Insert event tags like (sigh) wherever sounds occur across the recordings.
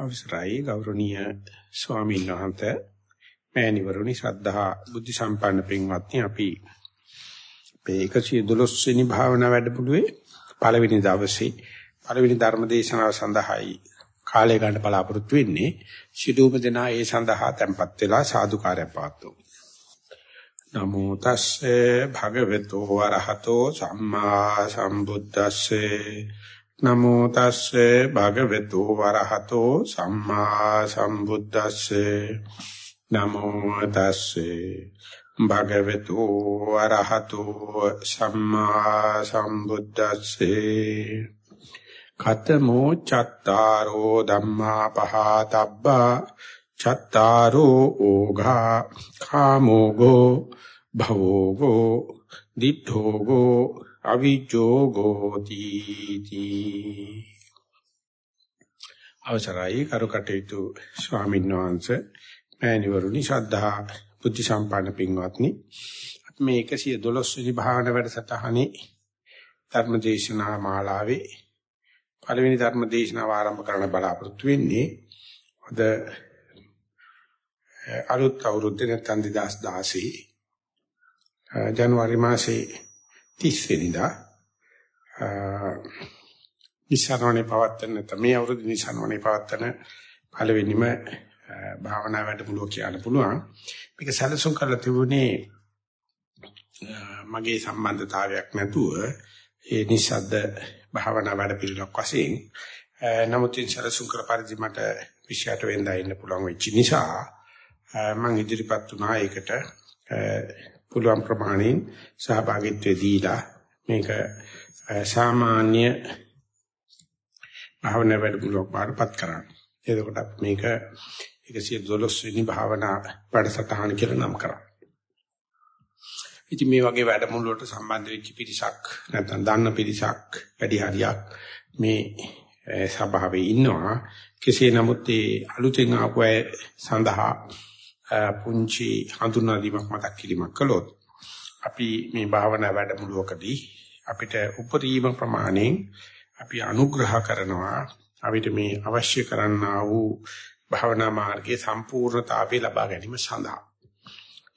අවසරයි ගෞරවනීය ස්වාමීන් වහන්සේ. මෑණිවරුනි ශ්‍රද්ධා බුද්ධ සම්පන්න පින්වත්නි අපි මේ 112 වෙනි භාවනා වැඩමුළුවේ පළවෙනි දවසේ පළවෙනි ධර්ම දේශනාව සඳහායි කාලය ගන්න බලාපොරොත්තු වෙන්නේ. ශිළුම දෙනා ඒ සඳහා tempත් වෙලා සාදුකාරය පාත්වමු නමෝ තස්සේ භගවතු වරහතෝ සම්මා සම්බුද්දස්සේ නමෝ තස්සේ භගවතු වරහතෝ සම්මා සම්බුද්දස්සේ. නමෝ තස්සේ භගවතු වරහතෝ සම්මා සම්බුද්දස්සේ. කතමෝ චත්තාරෝ ධම්මා පහතබ්බා. චත්තාරෝ ඕඝා කාමෝගෝ භවෝගෝ දිඨෝගෝ අවිජෝගෝති තී අවසරයි කරුකටේතු ස්වාමීන් වහන්සේ මෑණිවරුනි ශ්‍රද්ධා බුද්ධ සම්පන්න පින්වත්නි. මේ 112 වෙනි භාවනා වැඩසටහනේ ධර්මදේශනා මාලාවේ පළවෙනි ධර්මදේශනාව ආරම්භ කරන්න බලාපොරොත්තු වෙන්නේ අද අලුත් අවුරුද්දේ නැත්නම් 2016 ජනවාරි මාසේ 30 වෙනිදා නිසරණේ පවත්තන තමයි අවුරුදු නිසරණේ පවත්තන පළවෙනිම භාවනා වැඩමුළුව කියන්න පුළුවන්. මේක සැලසුම් කරලා තිබුණේ මගේ සම්බන්ධතාවයක් නැතුව ඒ නිසද්ද භාවනා වැඩ පිළිවෙලක් වශයෙන් නමුත් සැලසුම් කර පරිදි මට විශේෂයට වෙන්දා ඉන්න පුළුවන් වෙච්ච නිසා මම ඉදිරිපත් වුණා ඒකට පුළුවන් ප්‍රමාණයෙන් සහභාගීත්වය දීලා මේක සාමාන්‍ය භාවනා වැඩමුළුවක් බාරපත් කරන්න. එතකොට මේක 112 වෙනි භාවනා වැඩසටහන කියලා නම් කරා. ඉතින් මේ වගේ වැඩමුළුවලට සම්බන්ධ වෙච්ච පිරිසක් නැත්නම් දන්න පිරිසක් වැඩි හරියක් මේ සභාවේ ඉන්නවා. කෙසේ නමුත් ඒ අලුතෙන් ආපු අය සඳහා පුංචි හඳුනා දීමක් මතක් කිරීමක් කළොත් අපි මේ භාවනා වැඩමුළුවකදී අපිට උපරිම ප්‍රමාණයෙන් අපි අනුග්‍රහ කරනවා අපිට මේ අවශ්‍ය කරන්නා වූ භාවනා මාර්ගයේ සම්පූර්ණතාවය ලබා ගැනීම සඳහා.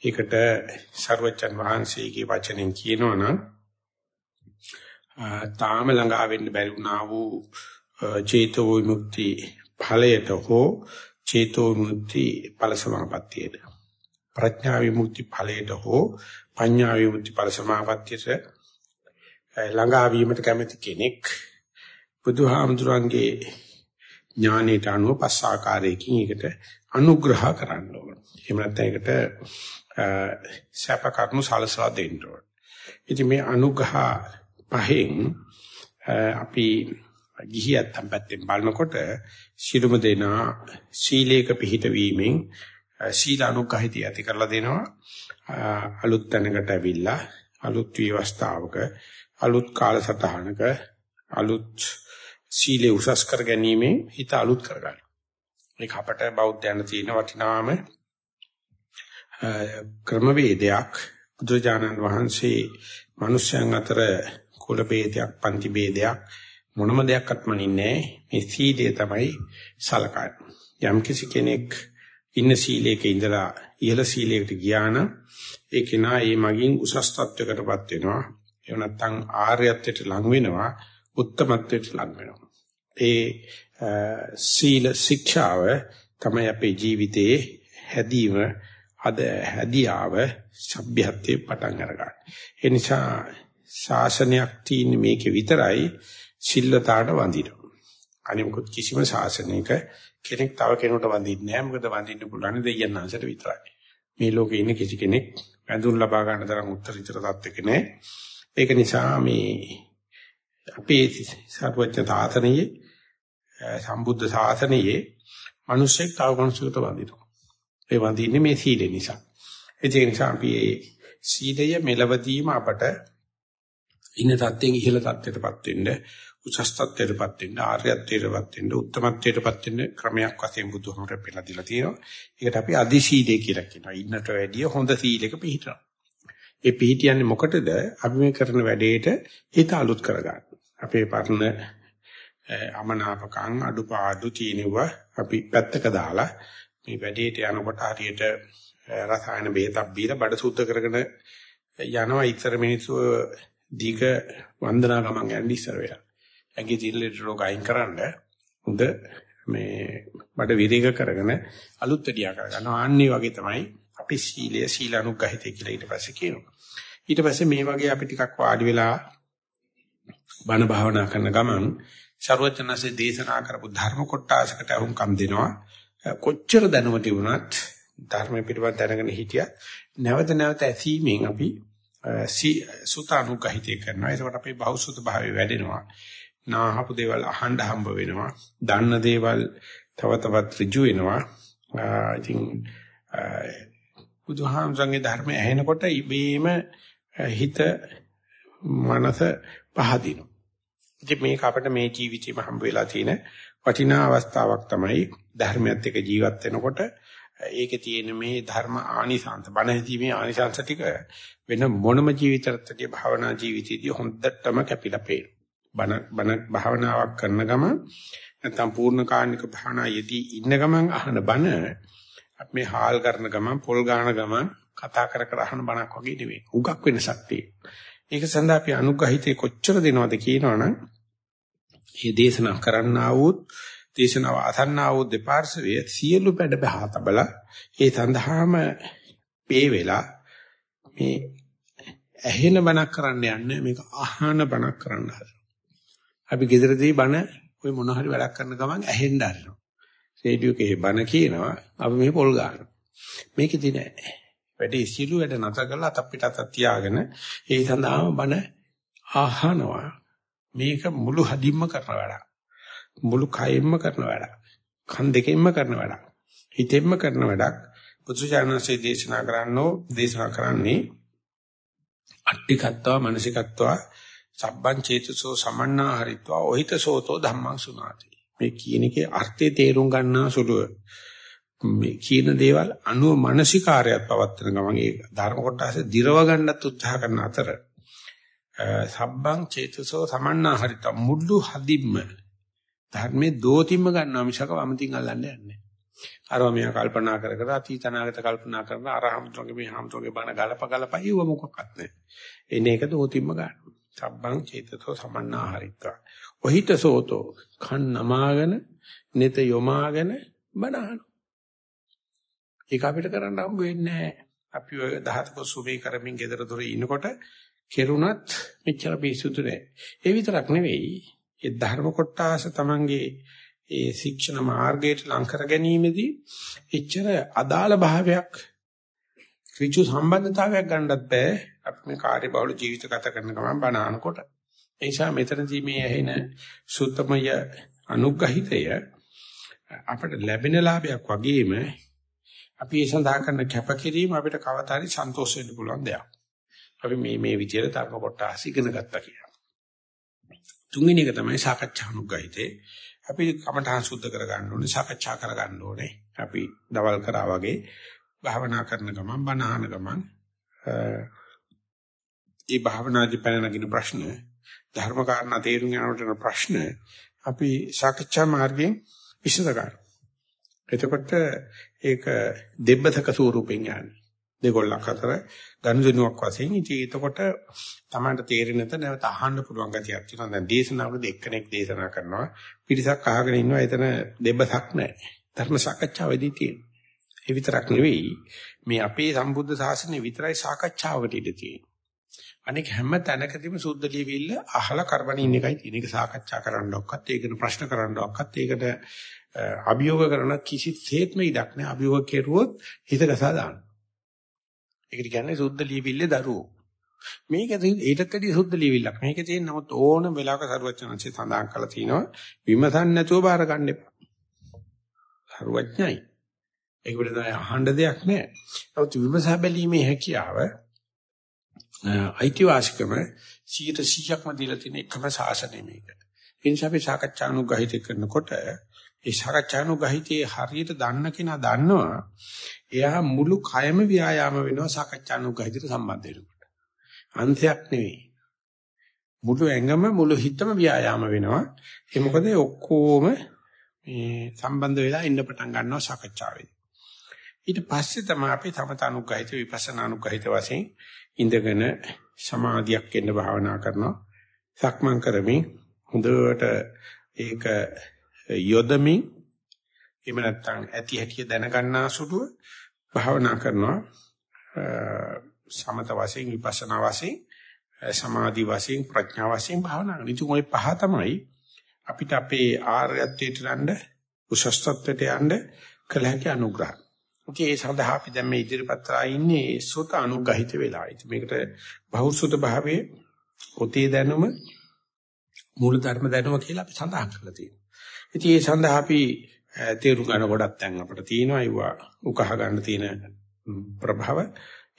ඒකට ਸਰවචන් වහන්සේගේ වචනෙන් කියනවනම් තාම ළඟා වෙන්න බැරි වුණා වූ චේතෝ විමුක්ති ඵලයට හෝ චේතෝ විමුක්ති ඵල සමාපත්තියට ප්‍රඥා විමුක්ති ඵලයට හෝ පඤ්ඤා විමුක්ති ඵල සමාපත්තියට ළඟා වීමට කැමති කෙනෙක් බුදුහාමුදුරන්ගේ ඥානයට අනුව පස් ආකාරයකින් ඒකට අනුග්‍රහ කරන්න ඕන. එහෙම නැත්නම් ඒකට සැප කර්ම සලසලා දෙන්න ඕන. ඉතින් මේ අනුග්‍රහ පහෙන් අපි ගිහියන් පැත්තෙන් බලනකොට ශිරුම දෙනා සීලේක පිහිට වීමෙන් සීල අනුග්‍රහිතය ඇති කරලා දෙනවා. අලුත් තැනකට ඇවිල්ලා අලුත් විවස්ථාවක අලුත් කාලසටහනක අලුත් සීලේ උසස් කර ගැනීමෙන් හිත අලුත් කරගන්න. මේක අපට බෞද්ධයන් තියෙන වටිනාම ක්‍රමවේදයක් බුදුජානන් වහන්සේ මිනිස්යන් අතර කුල ભેදයක් පන්ති ભેදයක් මොනම දෙයක්වත් මනින්නේ මේ සීලය තමයි සලකන්නේ. යම් කිසි කෙනෙක් ඉන්න සීලයක ඉඳලා ඉහළ සීලයකට ගියා නම් ඒ කෙනා ඒ මගින් උසස් තත්වයකටපත් වෙනවා. එහෙම නැත්නම් ආර්යත්වයට ලං වෙනවා, උත්තමත්වයට ලං වෙනවා. ඒ සීල ශික්ෂාව තමයි අපේ ජීවිතයේ හැදීම අද හැදියාව සભ્યත්වයේ පටන් අරගන්න. ඒ නිසා ශාසනයක් තියෙන මේකේ විතරයි සිල්ලතාවට වඳිනවා. අනිමුත් කිසිම ශාසනයක කෙනෙක් තව කෙනෙකුට වඳින්නේ නැහැ. මොකද වඳින්න පුළුවන් දෙයයන් අංශයට විතරයි. මේ ලෝකේ ඉන්න කිසි කෙනෙක් වැඳුම් ලබා ගන්න තරම් උත්තරීතර තත්ත්වයක නැහැ. ඒක නිසා මේ අපේ සර්වඥ තාතනයේ සම්බුද්ධ ශාසනයේ මිනිස්සෙක් තව කෙනෙකුට වඳිනවා. ඒ වඳින්නේ මේ සීලය නිසා. ඒ නිසා අපි මේ සීලය මෙලවදීම අපට ඉන්න තත්ත්වයෙන් ඉහළ තත්ත්වයටපත් වෙන්න උසස් තත්ත්වයටපත් වෙන්න ආර්යත්වයටපත් වෙන්න උත්තමත්වයටපත් වෙන්න ක්‍රමයක් වශයෙන් බුදුහමර පෙළලා දීලා තියෙනවා. ඒකට අපි අදි සීලය කියලා කියනවා. ඉන්නට වැඩිය හොඳ සීලයක පිළිහිටනවා. ඒ පිළිහිටියන්නේ මොකටද? අපි මේ කරන වැඩේට හිත අලුත් කරගන්න. අපේ පරණ අමනාපකම් අඩුපාඩු තියෙනව අපි පැත්තක දාලා මේ වැඩේට යනකොට හරියට රසායන බෙහෙතක් බීලා බඩ සුද්ධ කරගෙන යනවා ඉතර මිනිස්සු දීක වන්දනා ගමන් යන්නේ ඉස්සර වෙලා. ඇඟේ තිරලට රෝග අයින් කරන්න උද මේ බඩ විරේක කරගෙන අලුත් වැඩියා කරගන්නවා. ආන්නේ වගේ තමයි අපි සීලය සීලානුගහිතය කියලා ඊට පස්සේ කියනවා. ඊට පස්සේ මේ වගේ අපි ටිකක් වාඩි වෙලා බණ භාවනා කරන ගමන් ਸਰවඥාසේ දේශනා කරපු ධර්ම කොටාසකට අහුම්කම් දෙනවා. කොච්චර දැනුම තිබුණත් ධර්ම පිටවත් දැනගෙන හිටියත් නැවත නැවත ඇසීමෙන් අපි සුතානුගහිතය කරනවා. ඒකට අපේ බහුසුත භාවය වැඩෙනවා. නාහපු දේවල් අහන්න හම්බ වෙනවා. දන්න දේවල් තව තවත් ඍජු වෙනවා. ඉතින් බුදුහාමසංගේ ධර්මය ඇහෙනකොට ඉබේම හිත මනස පහදිනවා. ඉතින් මේක අපිට මේ ජීවිතේම හම්බ වෙලා තියෙන වටිනා අවස්ථාවක් තමයි ධර්මයත් එක්ක ජීවත් වෙනකොට ඒකේ තියෙන මේ ධර්ම ආනිසංස බණ හිතීමේ ආනිසංස ටික වෙන මොනම ජීවිතයකදී භාවනා ජීවිතයේදී හොඳටම කැපිලා පේනවා. බණ බණ භාවනාවක් කරන ගම නැත්නම් පූර්ණ කාණික භාවනා යෙදී ඉන්න ගමන් අහන බණ මේ හාල් කරන ගමන් පොල් ගාන ගමන් කතා කර කර අහන බණක් වගේ නෙවෙයි. උගක් වෙනසක් තියෙනවා. ඒක සඳහා අපි අනුග්‍රහිතේ කොච්චර දෙනවද කියනවනම් මේ දේශනා කරන්නා වූත් දේශනාව අසන්නා වූ දෙපාර්ශවයේ සියලු පැඩ බහා තබලා ඒ සඳහාම පේ වෙලා මේ ඇහෙන බණක් කරන්න යන්නේ මේක අහන බණක් කරන්න හදනවා. අපි ගෙදරදී බණ ওই මොන හරි වැඩක් කරන ගමන් ඇහෙන්න හරිනවා. රේඩියෝ එකේ බණ කියනවා අපි මේ පොල් ගන්නවා. මේකෙදි නෑ. වැඩේ සිළු වැඩ නැතර කරලා අත පිට අත තියාගෙන ඒ සඳහාම බණ අහනවා. මේක මුළු හදින්ම කරන වැඩක්. මුළු කයෙන්ම කරන වැඩක්. කන් දෙකෙන්ම කරන වැඩක්. හිතෙන්ම කරන වැඩක්. බුදුචානන්සේ දේශනා කරන්නෝ දේශනා කරන්නේ අට්ටිකත්වා මානසිකත්වා සබ්බං චේතසෝ සමන්නා හරිත්වා ඔහිත සෝතෝ ධම්මං සුනාති මේ කියන එකේ අර්ථය තේරුම් ගන්නා සුළුව මේ කියන දේවල් අනුව මානසිකාරයත් පවත්වන ගමන් ඒ ධර්ම කොටස දිරව ගන්නත් උත්සාහ කරන අතර සබ්බං චේතසෝ සමන්නා හරිත්වා මුළු හදින්ම ධර්මයේ දෝතිම්ම ගන්නවා මිසක වමතින් අල්ලන්නේ නැහැ අරව මෙයා කල්පනා කර කර අතීත අනාගත කල්පනා කරන අරහම්තුන්ගේ මේ හම්තුන්ගේ බණ ගලප ගලප ඉව මොකක්වත් නැහැ එන එක දෝතිම්ම ගන්නවා සබ්බං චේතසෝ සමන්නාහරිත්වා. ඔහිතසෝතෝ කන් නමාගෙන නෙත යොමාගෙන බනහන. ඒක අපිට කරන්න හම්බ වෙන්නේ නැහැ. අපි ඔය දහතක සුභේ කරමින් gedara dore ඉනකොට කෙරුණත් මෙච්චර පිසුතු නැහැ. ඒ විතරක් නෙවෙයි. ඒ ධර්ම කොටාස තමංගේ ඒ ශික්ෂණ මාර්ගයට ලං කර ගැනීමේදී එච්චර අදාළ භාවයක් ඍජු සම්බන්ධතාවයක් ගන්නත් බෑ අපි මේ කාර්යබහුල ජීවිත ගත කරන ගමන් බණානකොට ඒ නිසා මෙතනදී මේ ඇහෙන සුත්තමය අනුග්‍රහිතය අපිට ලැබෙන ලාභයක් වගේම අපි ඒ සඳහා කරන කැපකිරීම අපිට කවදාරි සන්තෝෂ වෙන්න පුළුවන් දෙයක්. අපි මේ මේ විදියට ධර්ම කොටස ඉගෙන ගත්තා කියලා. තුන්වෙනි එක තමයි සාකච්ඡා අනුග්‍රහිතේ. අපි කමඨාන් සුද්ධ කර ගන්න ඕනේ, සාකච්ඡා කර ගන්න ඕනේ. අපි දවල් කරා වගේ භාවනා කරන ගමන් බණ අහන ගමන් ඒ භාවනාදී පැන නගින ප්‍රශ්න ධර්ම කාරණා තේරුම් ගන්නට ප්‍රශ්න අපි සාකච්ඡා මාර්ගයෙන් විසඳ ගන්නවා. එතකොට ඒක දෙබ්බතක ස්වරූපෙන් යන්නේ. දෙගොල්ලක් අතර ගනුදෙනුවක් වශයෙන් ඉතින් එතකොට තමන්ට තේරෙන්නේ නැත නැවත අහන්න පුළුවන් ගතියක් තියෙනවා. දැන් දේශනාවලදී එක්කෙනෙක් දේශනා කරනවා පිරිසක් අහගෙන ඉන්නවා එතන දෙබ්බතක් නැහැ. ධර්ම සාකච්ඡාවේදී තියෙනවා. ඒ විතරක් නෙවෙයි මේ අපේ සම්බුද්ධ ශාසනය විතරයි සාකච්ඡාවට ඉඩ තියෙන්නේ. අනික හැම තැනකදීම සුද්ධ ලියවිල්ල අහලා කරබනින් එකයි තියෙන. ඒක සාකච්ඡා කරන්න ඔක්කත් ඒකට ප්‍රශ්න කරන්න ඔක්කත් ඒකට අභියෝග කරන කිසිසේත්ම ඉඩක් නැහැ. අභියෝග කෙරුවොත් හිත ගසා දාන්න. ඒකට කියන්නේ සුද්ධ ලියවිල්ලේ දරුවෝ. මේක ඊටත් වැඩි සුද්ධ ලියවිල්ලක්. මේක තියෙන නමුත් ඕනම වෙලාවක සරුවචනංශය සඳහන් කරලා තිනවා විමසන්න නැතුව බාර ගන්න එපා. සරුවඥයි. ඒක පිට අහන්න දෙයක් නැහැ. නමුත් විමසා බැලීමේ හැකියාව අයිතිවාසිකම 100%ක්ම දීලා තියෙන එකම ශාසනය මේක. ඒ නිසා අපි සාකච්ඡානුගහිත කරනකොට ඒ සාකච්ඡානුගහිතේ හරියට දන්න කෙනා දන්නවා එයා මුළු කයම ව්‍යායාම වෙනවා සාකච්ඡානුගහිතට සම්බන්ධ වෙනකොට. අන්තයක් නෙවෙයි. මුළු ඇඟම මුළු හිතම ව්‍යායාම වෙනවා. ඒ මොකද ඔක්කොම මේ සම්බන්ධ වෙලා ඉන්න පටන් ගන්නවා සාකච්ඡාවේදී. ඊට පස්සේ තමයි අපි තමතනුග්‍රහිත විපස්සනානුග්‍රහිත වශයෙන් ඉඳගෙන සමාධියක් එන්න භාවනා කරනවා. සක්මන් කරමින් හොඳට ඒක යොදමින් එහෙම නැත්නම් ඇති හැටි දැනගන්නා සුළුව භාවනා කරනවා. සමත වශයෙන් විපස්සනා වශයෙන් සමාධි වශයෙන් ප්‍රඥා වශයෙන් භාවනා කරනවා. ඉතින් ওই පහ තමයි අපිට අපේ ආර්යත්වයට යන්න උසස්ත්වයට යන්න කළ හැකි අනුග්‍රහ. ඉතින් ඒ සඳහා අපි දැන් මේ ඉදිරිපත් කරලා ඉන්නේ සුත අනුග්‍රහිත වෙලා. ඉතින් මේකට බහුසුත භාවයේ පොතේ දැනුම මූල ධර්ම දැනුම කියලා අපි සඳහන් කරලා තියෙනවා. ඉතින් ඒ සඳහා අපි තේරුම් ගන්න ගොඩක් දැන් අපිට තියෙනවා ඒවා උකහා ගන්න තියෙන ප්‍රභව.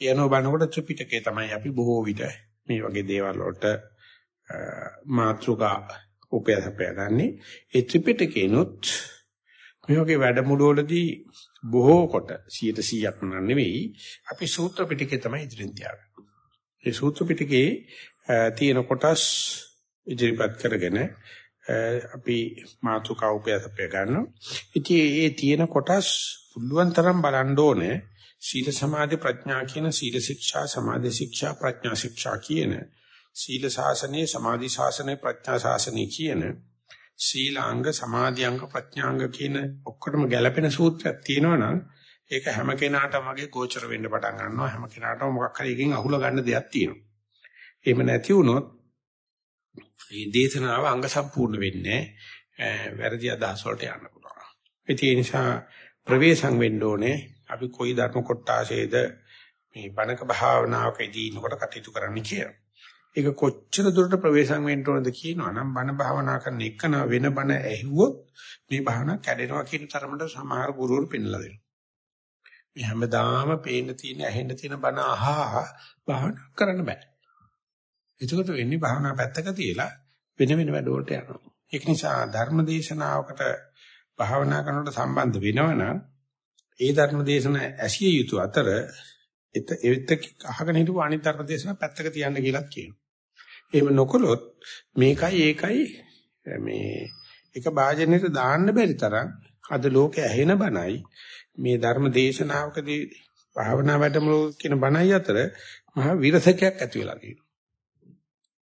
එනෝ බනකොට ත්‍රිපිටකේ තමයි අපි බොහෝ විට මේ වගේ දේවල් වලට මාත්‍රිකා උපයසපය ගන්නෙ. ඒ ත්‍රිපිටකේනොත් මේ වගේ වැඩමුළු වලදී බොහෝ කොට 100%ක් නෙවෙයි අපි සූත්‍ර පිටකේ තමයි ඉදිරියෙන් තියාගන්නේ. ඒ සූත්‍ර පිටකේ තියෙන කොටස් ඉදිරිපත් කරගෙන අපි මාතුකා උපයසපය ගන්නවා. ඉතින් ඒ තියෙන කොටස් පුළුවන් තරම් බලන්න ඕනේ. සීල සමාධි ප්‍රඥා කියන සීල ශික්ෂා සමාධි ශික්ෂා ප්‍රඥා ශික්ෂා කියන සීල ශාසනයේ සමාධි ශාසනයේ ප්‍රඥා ශාසනයේ කියන සීලාංග සමාධිංග ප්‍රඥාංග කියන ඔක්කොටම ගැළපෙන සූත්‍රයක් තියෙනවනම් ඒක හැම කෙනාටම වගේ ගෝචර වෙන්න පටන් ගන්නවා හැම කෙනාටම මොකක් හරි එකකින් අහුල ගන්න දෙයක් තියෙනවා. එහෙම නැති වුණොත් මේ දේශනාව අංග සම්පූර්ණ වෙන්නේ වැරදි අදහස් වලට යන්න පුළුවන්. ඒ නිසා ප්‍රවේශම් වෙන්න ඕනේ අපි කොයි ධර්ම කොටාසේද මේ බණක භාවනාවකදී ඉන්නකොට කටයුතු කරන්න කියලා. ඒක කොච්චර දුරට ප්‍රවේශම් වෙන්න ඕනද කියනවා නම් බණ භාවනා කරන එකන වෙන බණ ඇහුවොත් මේ භාවනා කැඩෙනවා කියන තරමට සමහර ගුරුවරු පෙන්ලා දෙනවා. මේ හැමදාම පේන්න තියෙන ඇහෙන්න තියෙන බණ අහා භාවනා කරන්න බෑ. එතකොට වෙන්නේ භාවනා පැත්තක තියලා වෙන වෙන වැඩවලට යනවා. ඒක නිසා ධර්ම දේශනාවකට භාවනා කරනකොට සම්බන්ධ වෙනවනම් ඒ ධර්ම දේශන ඇසිය යුතු අතර එත එවිට අහගෙන හිටපු අනිත් ධර්ම දේශන පැත්තක තියන්න කියලා කියනවා. එහෙම නොකළොත් මේකයි ඒකයි මේ එක වාජනෙට දාන්න බැරි තරම් අද ලෝකේ ඇහෙන බණයි මේ ධර්ම දේශනාවකදී භාවනා වැඩමුළු කියන බණයි අතර මහ විරසකයක් ඇති වෙලා තියෙනවා.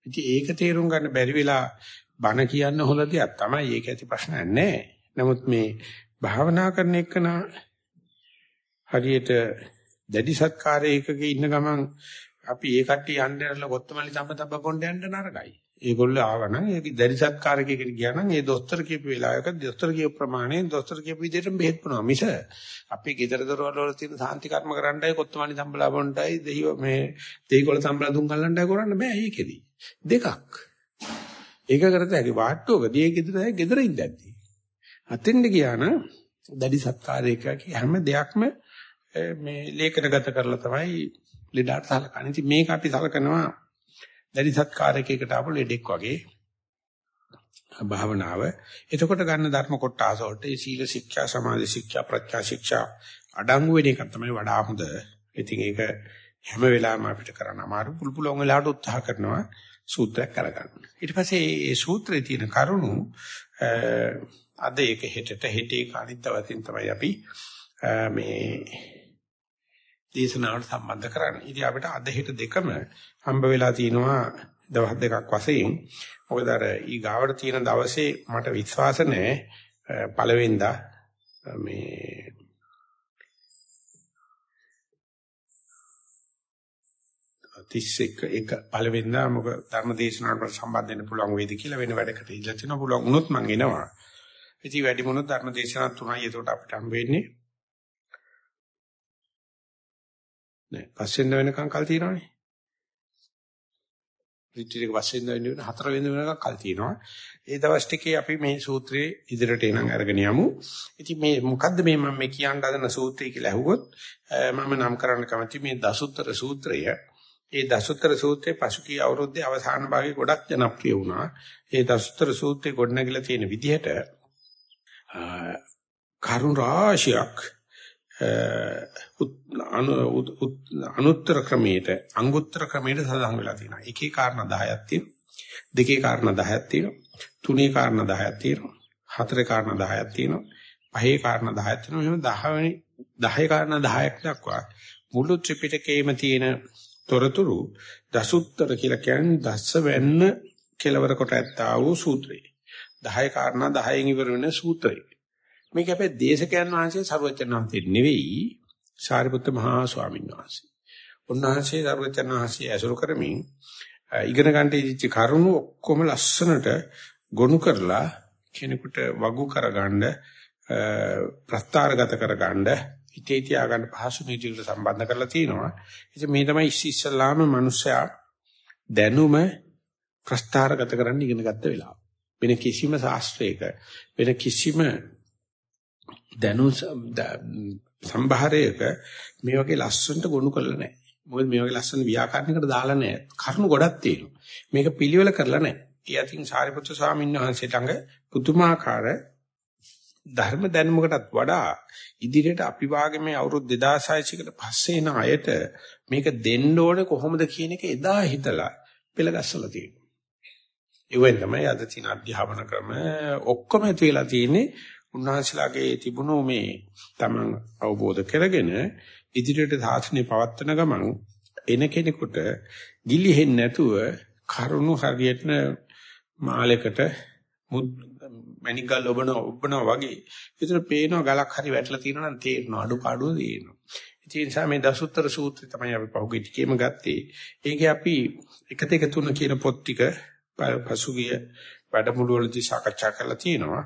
ඉතින් ඒක තේරුම් ගන්න බැරි වෙලා බණ කියන්න හොඳ දෙයක් තමයි. ඒක ඇති ප්‍රශ්නයක් නැහැ. නමුත් මේ භාවනා කරන එකන හරියට දැඩි සත්කාරයකක ඉන්න ගමන් අපි ඒ කට්ටිය යන්න යනලා කොත්තමලි තඹ තඹ පොණ්ඩ යන්න නරකයි. ඒගොල්ලෝ ආවනම් ඒ දැඩි සත්කාරකයකට ගියා නම් ඒ දොස්තර කියපු වෙලාවක දොස්තර කියපු ප්‍රමාණයෙන් දොස්තර කියපු විදිහට බෙහෙත් පුනවා මිස අපි ගෙදර දොරවල් වල තියෙන සාන්ති කර්ම කරන්නයි කොත්තමලි තඹලා බොණ්ඩයි දෙහිව මේ දෙහිකොළ තඹලා දුම් ගන්නයි කරන්න බෑ ඒකෙදි. දෙකක්. ඒක කරත හැකි වාට්ටුවකදී ඒ ගෙදර ගෙදර ඉඳද්දී. අතෙන්ද ගියා නම් දැඩි සත්කාරයක හැම දෙයක්ම මේ ලේඛනගත කරලා තමයි ලෙඩට සලකන්නේ. ඉතින් මේක අපි සලකනවා දැඩි සත්කාරයකකට ආපු ලෙඩෙක් වගේ භාවනාව. එතකොට ගන්න ධර්ම කොටස වලට ඒ සීල ශික්ෂා, සමාධි ශික්ෂා, ප්‍රඥා ශික්ෂා අඩංගු වෙන එක තමයි වඩා හොඳ. ඉතින් ඒක හැම වෙලාවෙම අපිට කරන්න අමාරු. පුළු පුළුවන් වෙලාවට උත්සාහ කරනවා. සූත්‍රයක් අරගන්න. ඊට පස්සේ මේ සූත්‍රයේ තියෙන කරුණු අද ඒක හෙටට හෙටේ කාණිත් දවසින් තමයි අපි මේ දේශනාවට සම්බන්ධ කරන්නේ. ඉතින් අපිට අද හෙට දෙකම හම්බ වෙලා තිනවා දවස් දෙකක් වශයෙන්. මොකද අර ඊ ගාවට තියෙන දවසේ මට විශ්වාස නැහැ පළවෙනිදා මේ 31 එක පළවෙනිදා මොක ධර්ම දේශනාවට සම්බන්ධ වෙන්න පුළුවන් වේද කියලා වෙන වැඩකට ඉඳලා තිනවා පුළුවන් වුණොත් මං එනවා. ඉතින් වැඩි මොනොත් ධර්ම දේශනා තුනයි එතකොට අපිට හම්බ වෙන්නේ. නෑ පස්සෙන්ද වෙනකන් කල් තියෙනවනේ. රිට්‍රීට් එක පස්සෙන්ද වෙන හතර වෙනද වෙනකන් කල් තියෙනවා. ඒ දවස් ටිකේ අපි මේ සූත්‍රයේ ඉදිරියට එනං අරගෙන යමු. ඉතින් මේ මොකද්ද මේ මම මේ කියන්න හදන සූත්‍රය කියලා අහුවොත් මම නම් කරන්න කැමති මේ දසුත්තර සූත්‍රය. ඒ දසුත්තර සූත්‍රයේ පසුගිය අවුරුද්දේ අවසාන භාගයේ ගොඩක් ජනප්‍රිය වුණා. ඒ දසුත්තර සූත්‍රයේ ගොඩනැගිලා තියෙන විදිහට කරුණ රාශියක් අනුත්තර ක්‍රමයට අංගුත්තර ක්‍රමයට සඳහන් වෙලා තියෙනවා. එකේ කාරණා 10ක් තියෙනවා. දෙකේ කාරණා 10ක් තියෙනවා. තුනේ කාරණා 10ක් තියෙනවා. හතරේ කාරණා 10ක් තියෙනවා. පහේ කාරණා 10ක් තියෙනවා. එහෙනම් 10 වෙනි 10 කාරණා 10ක් දක්වා මුළු ත්‍රිපිටකයේම තියෙන තොරතුරු දසුත්තර කියලා කියන්නේ දස්ස වෙන්න කෙලවර කොට ඇත්තා වූ සූත්‍රය. 10 කාරණා 10න් ඉවර වෙන සූත්‍රය. මේක අපේ දේශකයන් වහන්සේ සර්වචන් වහන්සේ නෙවෙයි සාරිපුත්ත මහා ස්වාමීන් වහන්සේ. උන්වහන්සේ සර්වචන් වහන්සේ ඇසුරු කරමින් ඉගෙන ගන්නට ඉච්ච කරුණු ඔක්කොම ලස්සනට ගොනු කරලා කෙනෙකුට වගු කරගන්න ප්‍රස්තාරගත කරගන්න හිතේ තියාගන්න පහසු නිදිලට සම්බන්ධ කරලා තිනවා. ඉතින් මේ තමයි ඉස්සෙල්ලාම මිනිස්සයා දැනුම ප්‍රස්තාරගත කරන්න ඉගෙන ගත්ත වෙලාව. වෙන කිසිම ශාස්ත්‍රයක වෙන කිසිම දැනු සම්භාරයක මේ වගේ ලස්සනට ගොනු කරලා නැහැ. මොකද මේ වගේ ලස්සන ව්‍යාකරණයකට දාලා නැහැ. කරුණු ගොඩක් තියෙනවා. මේක පිළිවෙල කරලා නැහැ. ඒ අතින් සාරිපුත්‍ර ස්වාමීන් වහන්සේ ළඟ පුදුමාකාර ධර්ම දැනුමකටත් වඩා ඉදිරියට අපි වාගේ මේ අවුරුදු 2600කට පස්සේ එන අයට මේක දෙන්න ඕනේ කොහොමද කියන එක එදා හිතලා පෙළගස්සලා තියෙනවා. ඒවෙන් තමයි අද තියෙන අධ්‍යාපන ක්‍රම ඔක්කොම ඇති වෙලා තියෙන්නේ උන්වහන්සේලාගේ තිබුණු මේ තමන් අවබෝධ කරගෙන ඉදිරියට සාසනය පවත්වන ගමන් එන කෙනෙකුට ගිලිහෙන්නේ නැතුව කරුණු හරියට මාලයකට මැනිකල් ඔබන ඔබනවා වගේ විතර පේනවා ගලක් හරි වැටලා තියෙනවා නම් තේරෙනවා අඩුපාඩුව තේරෙනවා. ඒ නිසා මේ දසුත්තර සූත්‍රය තමයි අපි පහුගිය ටිකේම ගත්තේ. ඒකේ අපි එක දෙක තුන කියන පොත් ටික පසුගිය වැඩමුළු වලදී සාකච්ඡා කරලා තියෙනවා.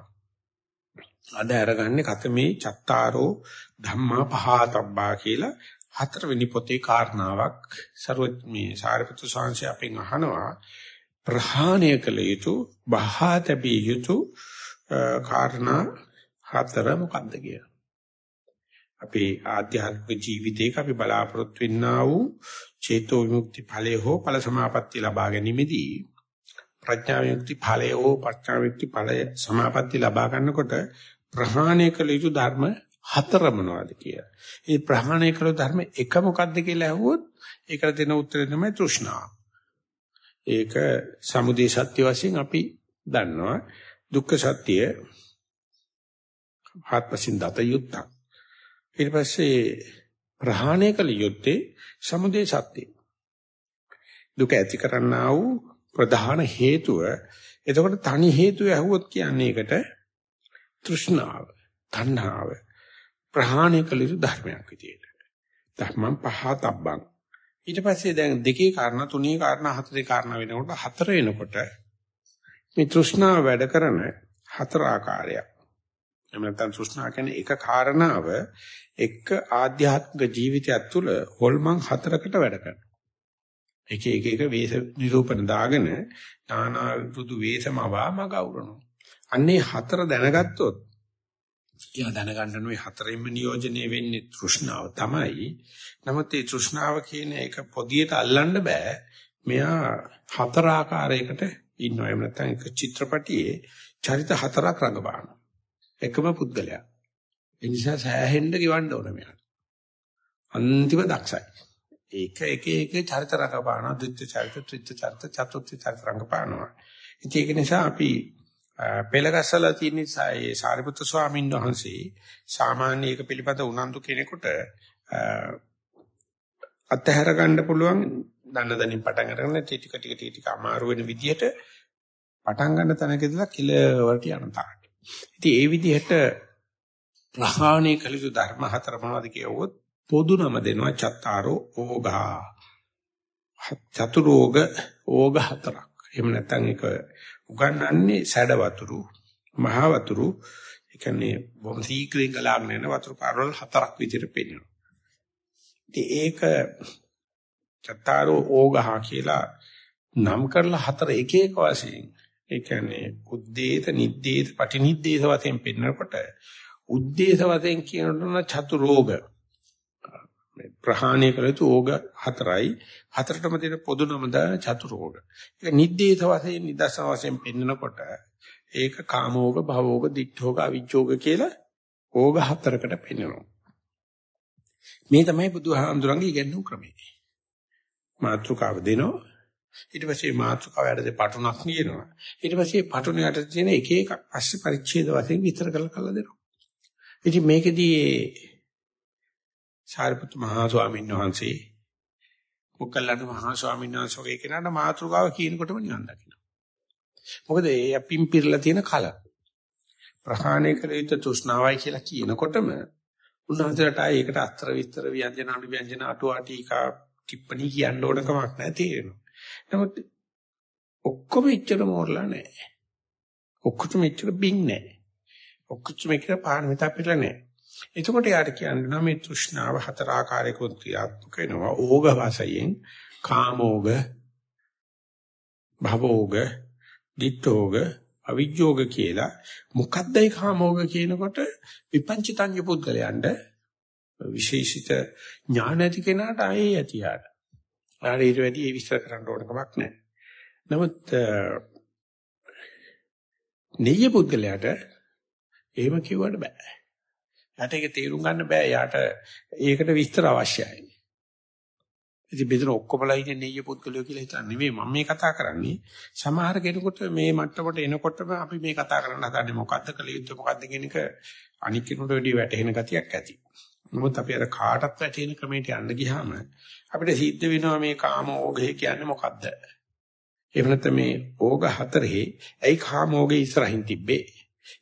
අද අරගන්නේ කතමේ චත්තාරෝ ධම්මා පහතබ්බා කියලා හතරවෙනි පොතේ කාරණාවක් සරුවත් මේ සාරිපුත්‍ර ස්වාමීන් අපෙන් අහනවා ප්‍රහාණය කළ යුතු බහා තැබිය යුතු කාරණා හතර මොකක්ද කියලා. අපේ ආධ්‍යාත්මික ජීවිතයක අපි බලාපොරොත්තු වෙන්නා වූ චේතෝ විමුක්ති ඵලය හෝ ඵල සමාපatti ලබා ගැනීමේදී ප්‍රඥා විමුක්ති ඵලය හෝ ප්‍රඥා විමුක්ති ඵලය සමාපatti ලබා ගන්නකොට ප්‍රහාණය කළ යුතු ධර්ම හතර මොනවද කියලා. මේ ප්‍රහාණය කළ ධර්ම එක මොකක්ද කියලා අහුවොත් ඒකට දෙන උත්තරය තමයි තෘෂ්ණාව. ඒක සමුදේ සත්‍ය වශයෙන් අපි දන්නවා. දුක්ඛ සත්‍ය හත්පසින් දත යුත්තක්. ඊට පස්සේ ප්‍රහාණය කළ යුත්තේ සමුදේ සත්‍ය. දුක ඇති කරන්නා වූ ප්‍රධාන හේතුව එතකොට තනි හේතුව ඇහුවොත් කියන්නේ ඒකට තෘෂ්ණාව, තණ්හාව ප්‍රහාණය කළ යුතු ධර්මයක් විදියට. ධර්මං පහතබ්බං. ඊට පස්සේ දැන් දෙකේ කාරණා, තුනේ කාරණා, හතරේ කාරණා වෙනකොට හතර වෙනකොට මේ තෘෂ්ණාව වැඩ කරන හතර ආකාරයක්. එහෙම නැත්නම් තෘෂ්ණා කියන්නේ එක කාරණාව එක ආධ්‍යාත්මික ජීවිතයක් තුළ හොල්මන් හතරකට වැඩ කරනවා. එක එක එක වේස නිරූපණ දාගෙන නානා රුදු වේසමවා මග අවරනවා. අන්නේ හතර දැනගත්තොත් එයා දැනගන්න ඕනේ හතරෙන්ම නියෝජනය වෙන්නේ තෘෂ්ණාව තමයි. නමුත් මේ තෘෂ්ණාව කියන එක පොදියට අල්ලන්න බෑ. මෙයා හතර ආකාරයකට ඉන්නවා. එහෙම නැත්නම් එක චිත්‍රපටියේ චරිත හතරක් රඟපාන. එකම පුද්ගලයා. ඒ නිසා සෑහෙන්න ගිවන්න ඕන මෙයාට. අන්තිම දක්ෂයි. ඒක එක එක චරිත රඟපානවා. ද්විත්‍ය චරිත, ත්‍රිත්‍ය චරිත, චතුර්ථ චරිත රඟපානවා. ඉතින් ඒක නිසා අපි පෙළගස්සලා තියෙන ඒ සාරිපුත්‍ර ස්වාමීන් වහන්සේ සාමාන්‍ය එක පිළිපද උනන්දු කෙනෙකුට අත්හැර ගන්න පුළුවන් දන්න දනින් පටන් අරගෙන ටික ටික ටික ටික අමාරු වෙන විදිහට පටන් ගන්න තැනක ඉඳලා කිලවරට යන තාට. ඉතින් ඒ විදිහට ප්‍රහාණය කළ යුතු ධර්ම හතර මොනවද කියවොත් පොදු නම දෙනවා චත්තාරෝ ඕඝා. චතුරෝග ඕඝ හතරක්. එහෙම නැත්නම් ඒක උගන්වන්නේ සැඩ වතුරු, මහ වතුරු, ඒ කියන්නේ බොහොම සීක්‍රෙන් ගලාගෙන යන වතුරු පාරවල් හතරක් විදිහට පෙන්වනවා. ඉතින් ඒක චත්තාරෝ ඕගහ කියලා නම් කරලා හතර එක එක වශයෙන් ඒ කියන්නේ උද්දේත, නිද්දේත, පටිනිද්දේත වශයෙන් පෙන්වනකොට උද්දේශ වශයෙන් කියනකොට චතු රෝග ප්‍රහාණය කළ යුතු ඕග හතරයි හතරටම තියෙන පොදු නම ද චතු රෝග. ඒක නිද්දේශ වශයෙන් නිදර්ශන වශයෙන් පෙන්නකොට ඒක කාමෝග භවෝග දික්ඨෝග අවිජ්ජෝග කියලා ඕග හතරකට පෙන්වනවා. මේ තමයි බුදුහාමුදුරන්ගේ ඉගැන්වූ ක්‍රමය. මාත්‍රකාව දෙනෝ ඊට පස්සේ මාතෘකාව යටතේ පටුණක් නියනවා. ඊට පස්සේ පටුණ යටතේ තියෙන එක එකක් පස්සේ පරිච්ඡේද වශයෙන් විස්තර කරලා කරලා දෙනවා. ඉතින් මේකෙදී සාරිපුත් මහා ස්වාමීන් වහන්සේ මොකල්ලාන මහා ස්වාමීන් වහන්සේ වගේ කෙනාට මාතෘකාව කියනකොටම නිවන් දකින්න. මොකද ඒ අපින් පිරලා තියෙන කල ප්‍රහාණය කළ යුතු තෘෂ්ණාවයි කියලා කියනකොටම උන්වහන්සේට ආයේ ඒකට අස්තර විස්තර ව්‍යංජන අනු ව්‍යංජන අටුවා ටීකා ටිප්පණි කියන්න ඕන කමක් නැහැ තේරෙනවා. නමුත් ඔක්කොම එච්චර මෝරලා නැහැ. ඔක්කොම එච්චර බින් නැහැ. ඔක්කොම එච්චර පාරමිතා පිළලා නැහැ. එතකොට යාට කියන්නවා මේ තෘෂ්ණාව හතර ආකාරයකින් ක්‍රියාත්මක වෙනවා. ඕග වාසයෙන් කාමෝග, භවෝග, ditthෝග, අවිජ්ජෝග කියලා. මොකද්දයි කාමෝග කියනකොට විපංචිතඤ්ඤ පුද්ගලයන්ට විශේෂිත ඥාන ඇති කෙනාට ආයේ ඇති ආර. ආර ඊට වැඩි ඒ විස්තර කරන්න ඕන කමක් නැහැ. නමුත් නිය පුද්ගලයාට එහෙම කිව්වට බෑ. යාට ඒක තේරුම් ගන්න බෑ. යාට ඒකට විස්තර අවශ්‍යයි. ඉතින් බෙදෙන ඔක්කොමලා ඉන්නේ නෙය පුද්ගලයෝ කියලා හිතන්නේ නෙමෙයි මම මේ කතා කරන්නේ සමහර කෙනෙකුට මේ මට්ටමට එනකොටම අපි මේ කතා කරන්න හදන්නේ මොකද්ද කළ යුත්තේ මොකද්ද කියන එක අනික් කෙනෙකුට වැඩි වැටහෙන ගතියක් ඇති නමුත් අපි අර කාටත් වැටෙන ක්‍රමයට යන්න ගියාම අපිට සිද්ධ වෙනවා මේ කාම ඕගය කියන්නේ මොකද්ද? එහෙම නැත්නම් මේ ඕග හතරේ ඇයි කාම ඕගේ ඉස්සරහින් තිබ්බේ?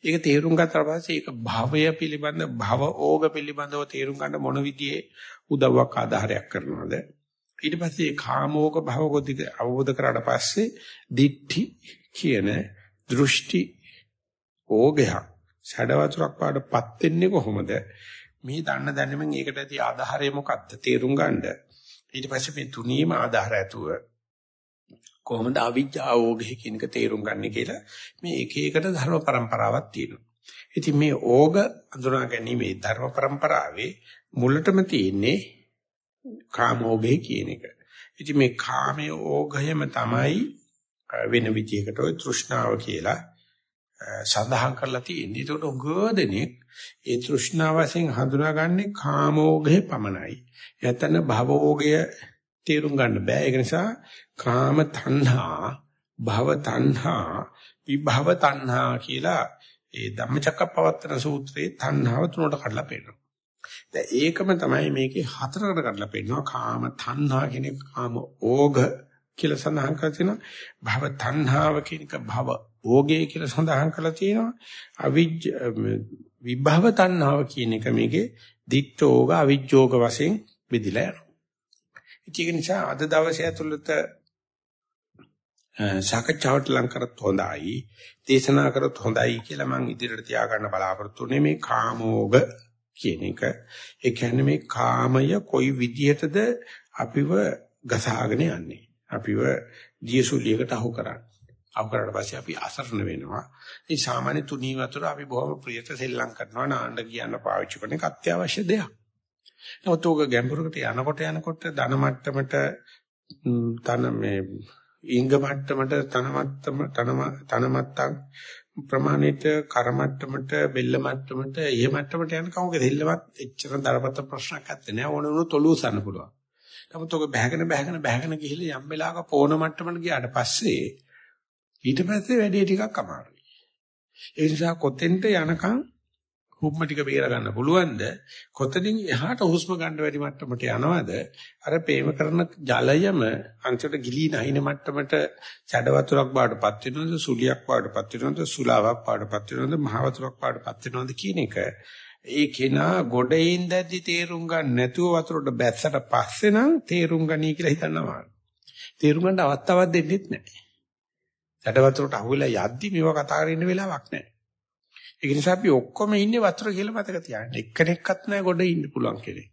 ඒක තේරුම් ගත්තාට පස්සේ ඒක භවය පිළිබඳ භව ඕග පිළිබඳව තේරුම් ගන්න මොන විදිහේ උදව්වක් ආධාරයක් කරනවද? ඊට පස්සේ කාමෝග භවගොදික අවබෝධ කරාට පස්සේ දිට්ඨි කියන දෘෂ්ටි ඕගයක් සැඩවතුරක් පාඩපත් වෙන්නේ කොහොමද? මේ දන්න දැනුමෙන් ඒකට ඇති ආධාරය මොකක්ද තේරුම් ගන්නද ඊට පස්සේ මේ තුනීම ආධාර ඇතුව කොහොමද අවිජ්ජාව ඕගේ කියන එක තේරුම් ගන්න කියලා මේ එක එකට ධර්ම પરම්පරාවක් තියෙනවා. ඉතින් මේ ඕග අඳුනා ගැනීමේ ධර්ම પરම්පරාවේ මුලටම තියෙන්නේ කාමෝගය කියන එක. ඉතින් මේ කාමයේ ඕගයම තමයි වෙන විදියකට ඔය තෘෂ්ණාව කියලා සඳහන් කරලා තියෙන්නේ. ඒකට උගෝදෙනෙක් ඒ තෘෂ්ණාව වශයෙන් හඳුනාගන්නේ කාමෝගය පමණයි. යතන භවෝගය තේරුම් ගන්න බෑ. ඒක නිසා කාම තණ්හා, භව තණ්හා, විභව තණ්හා කියලා ඒ ධම්මචක්කප්පවත්තන සූත්‍රයේ තණ්හාව තුනට කඩලා පෙන්නනවා. දැන් ඒකම තමයි මේකේ හතරකට කඩලා පෙන්නනවා. කාම තණ්හා කියන කාම ඕග කියලා සඳහන් කරලා තියෙනවා. භව තණ්හාව කියන එක භව ඕගේ කියලා සඳහන් කරලා තියෙනවා. අවිජ්ජ විභව තණ්හාව කියන එක මේකේ දික්ඨෝග අවිජ්ජෝග වශයෙන් බෙදිලා යනවා. ඒක නිසා අද දවසේ ඇතුළත සාකච්ඡාවට ලං කරත් හොඳයි දේශනා කරත් හොඳයි කියලා මම ඉදිරියට තියාගන්න බලාපොරොත්තු වෙන්නේ මේ කාමෝග කියන එක. ඒ කියන්නේ මේ කාමය කොයි විදිහටද අපිව ගසාගෙන යන්නේ. අපිව දියසුලියකට අහු කරන්නේ. අහු කරලා පස්සේ අපි අසරණ වෙනවා. මේ සාමාන්‍ය තුනී වතුර අපි බොහොම ප්‍රියට සෙල්ලම් කරනවා නාන්න කියන්න පාවිච්චි කරන එක අත්‍යවශ්‍ය දෙයක්. නමුත් ඕක ගැඹුරකට යනකොට යනකොට ධන මට්ටමට තන මේ ඉංග මට්ටමට තන මට්ටම තන මට්ටම් ප්‍රමාණයට කර මට්ටමට බෙල්ල මට්ටමට ඊහ මට්ටමට යනකම් ඔක දෙල්ලවත් එච්චර දරපත ප්‍රශ්නයක් නැත්තේ නෑ ඕන උණු තොලු උසන්න පුළුවන්. නමුත් ඔක බැහැගෙන බැහැගෙන බැහැගෙන ගිහිල්ලා යම් වෙලාවක පෝන මට්ටමට ගියාට පස්සේ ඊට පස්සේ වැඩේ ටිකක් අමාරුයි. ඒ නිසා කොතෙන්ට යනකම් හුස්ම ටික බේර ගන්න පුළුවන්ද? කොතනින් එහාට හුස්ම ගන්න වැඩි මට්ටමට යනවද? අර ප්‍රේම කරන ජලයම අන්තිමට ගිලී නැහින මට්ටමට සැඩ වතුරක් බාටපත් වෙනවද? සුලියක් බාටපත් වෙනවද? සුලාවක් බාටපත් වෙනවද? මහ වතුරක් බාටපත් වෙනවද කියන එක ඒ කෙනා ගොඩින් දැද්දි තේරුම් ගන්න නැතුව වතුරට බැස්සට පස්සේ නම් තේරුම් ගනී කියලා හිතනවා. තේරුම් ගන්න අවස්ථාවක් දෙන්නෙත් නැහැ. සැඩ වතුරට අහුවෙලා යද්දි මේව කතා කරන්න වෙලාවක් නැහැ. ඒක නිසා අපි ඔක්කොම ඉන්නේ වතුර කියලා මතක තියාගන්න. එක්කෙනෙක්වත් නැහැ ගොඩ ඉන්න පුළුවන් කෙනෙක්.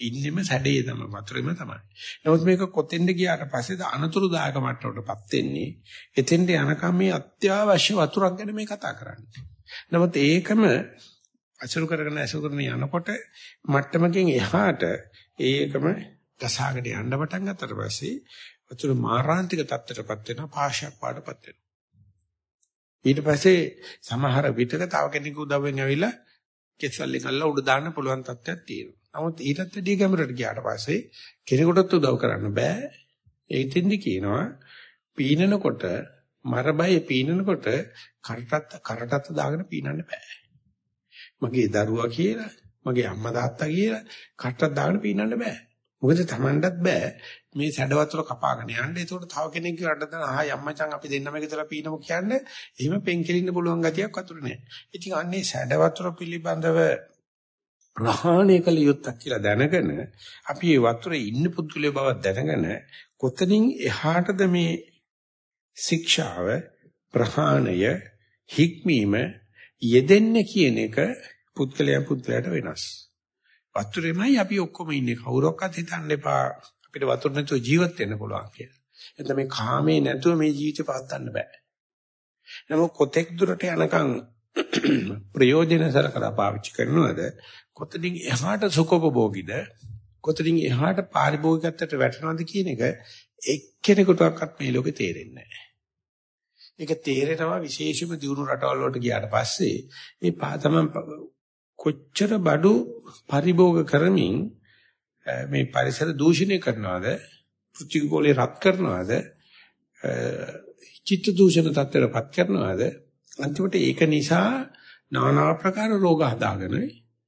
ඉන්නෙම සැඩේ තමයි වතුරෙම තමයි. නමුත් මේක කොතෙන්ද ගියාට පස්සේද අනතුරුදායක මට්ටමටපත් වෙන්නේ. එතෙන්ට යනකම් මේ අත්‍යවශ්‍ය වතුරක් ගැන මේ කතා කරන්නේ. නමුත් ඒකම අසුරු කරගෙන අසුරු කරන යනකොට මට්ටමකින් එහාට ඒකම ගසාගෙන යන්න පටන් ගත්තට පස්සේ වතුර මාරාන්තික තත්ත්වයටපත් වෙනවා පාශයක් පාඩපත් වෙනවා. ඊට පස්සේ සමහර විටක තව කෙනෙකු උදව්වෙන් ඇවිල්ලා කෙස්වලින් අල්ල උඩ දාන්න පුළුවන් තත්ත්වයක් තියෙනවා. නමුත් ඊටත් වැඩිය ගැඹුරට ගියාට පස්සේ කෙනෙකුටත් උදව් කරන්න බෑ. ඒකෙන්දි කියනවා පීනනකොට මරබය පීනනකොට කරටත් කරටත් දාගෙන පීනන්න බෑ. මගේ දරුවා කියලා, මගේ අම්මා තාත්තා කියලා කටට දාගෙන පීනන්න බෑ. මොකද Tamanටත් බෑ මේ සැඩ වතුර කපාගෙන යන්න. ඒකට තව කෙනෙක් රට දාන ආයි අම්මචන් අපි දෙන්නම එකතලා පීනමු කියන්නේ එහෙම පෙන්කෙලින්න පුළුවන් ගතියක් වතුර නෑ. ඉතින් අන්නේ සැඩ වතුර පිළිබඳව ප්‍රහාණය කළ යුත්තක් කියලා දැනගෙන අපි මේ වතුරේ ඉන්න පුද්ගලය බව දැනගෙන කොතනින් එහාටද මේ ශික්ෂාව ප්‍රහාණය හික්මීම යෙදෙන්නේ කියන එක පුද්ගලයා පුද්ගලයාට වෙනස්. වතුරෙමයි අපි ඔක්කොම ඉන්නේ කවුරක්වත් හිතන්න එපා අපිට වතුර නැතුව ජීවත් වෙන්න පුළුවන් කියලා. එතන මේ කාමේ නැතුව මේ ජීවිතය පවත්වන්න බෑ. නමුත් කොතෙක් දුරට යනකම් ප්‍රයෝජන සරකලා පාවිච්චි කරනවද කොතනින් එහාට සුඛෝපභෝගීද කොතනින් එහාට පාරිභෝගිකත්වයට වැටෙනවද කියන එක එක්කෙනෙකුටවත් මේ ලෝකේ තේරෙන්නේ නැහැ. ඒක තේරෙනවා විශේෂම දියුණු රටවල් වලට ගියාට පස්සේ මේ පාතම කොච්චර බඩු පරිභෝග කරමින් මේ පරිසර දූෂණය කරනවද පෘථිවිගෝලේ රත් කරනවද චිත්ත දූෂණ තත්ත්වයටපත් කරනවද අන්තිමට ඒක නිසා নানা ආකාර රෝග හදාගෙන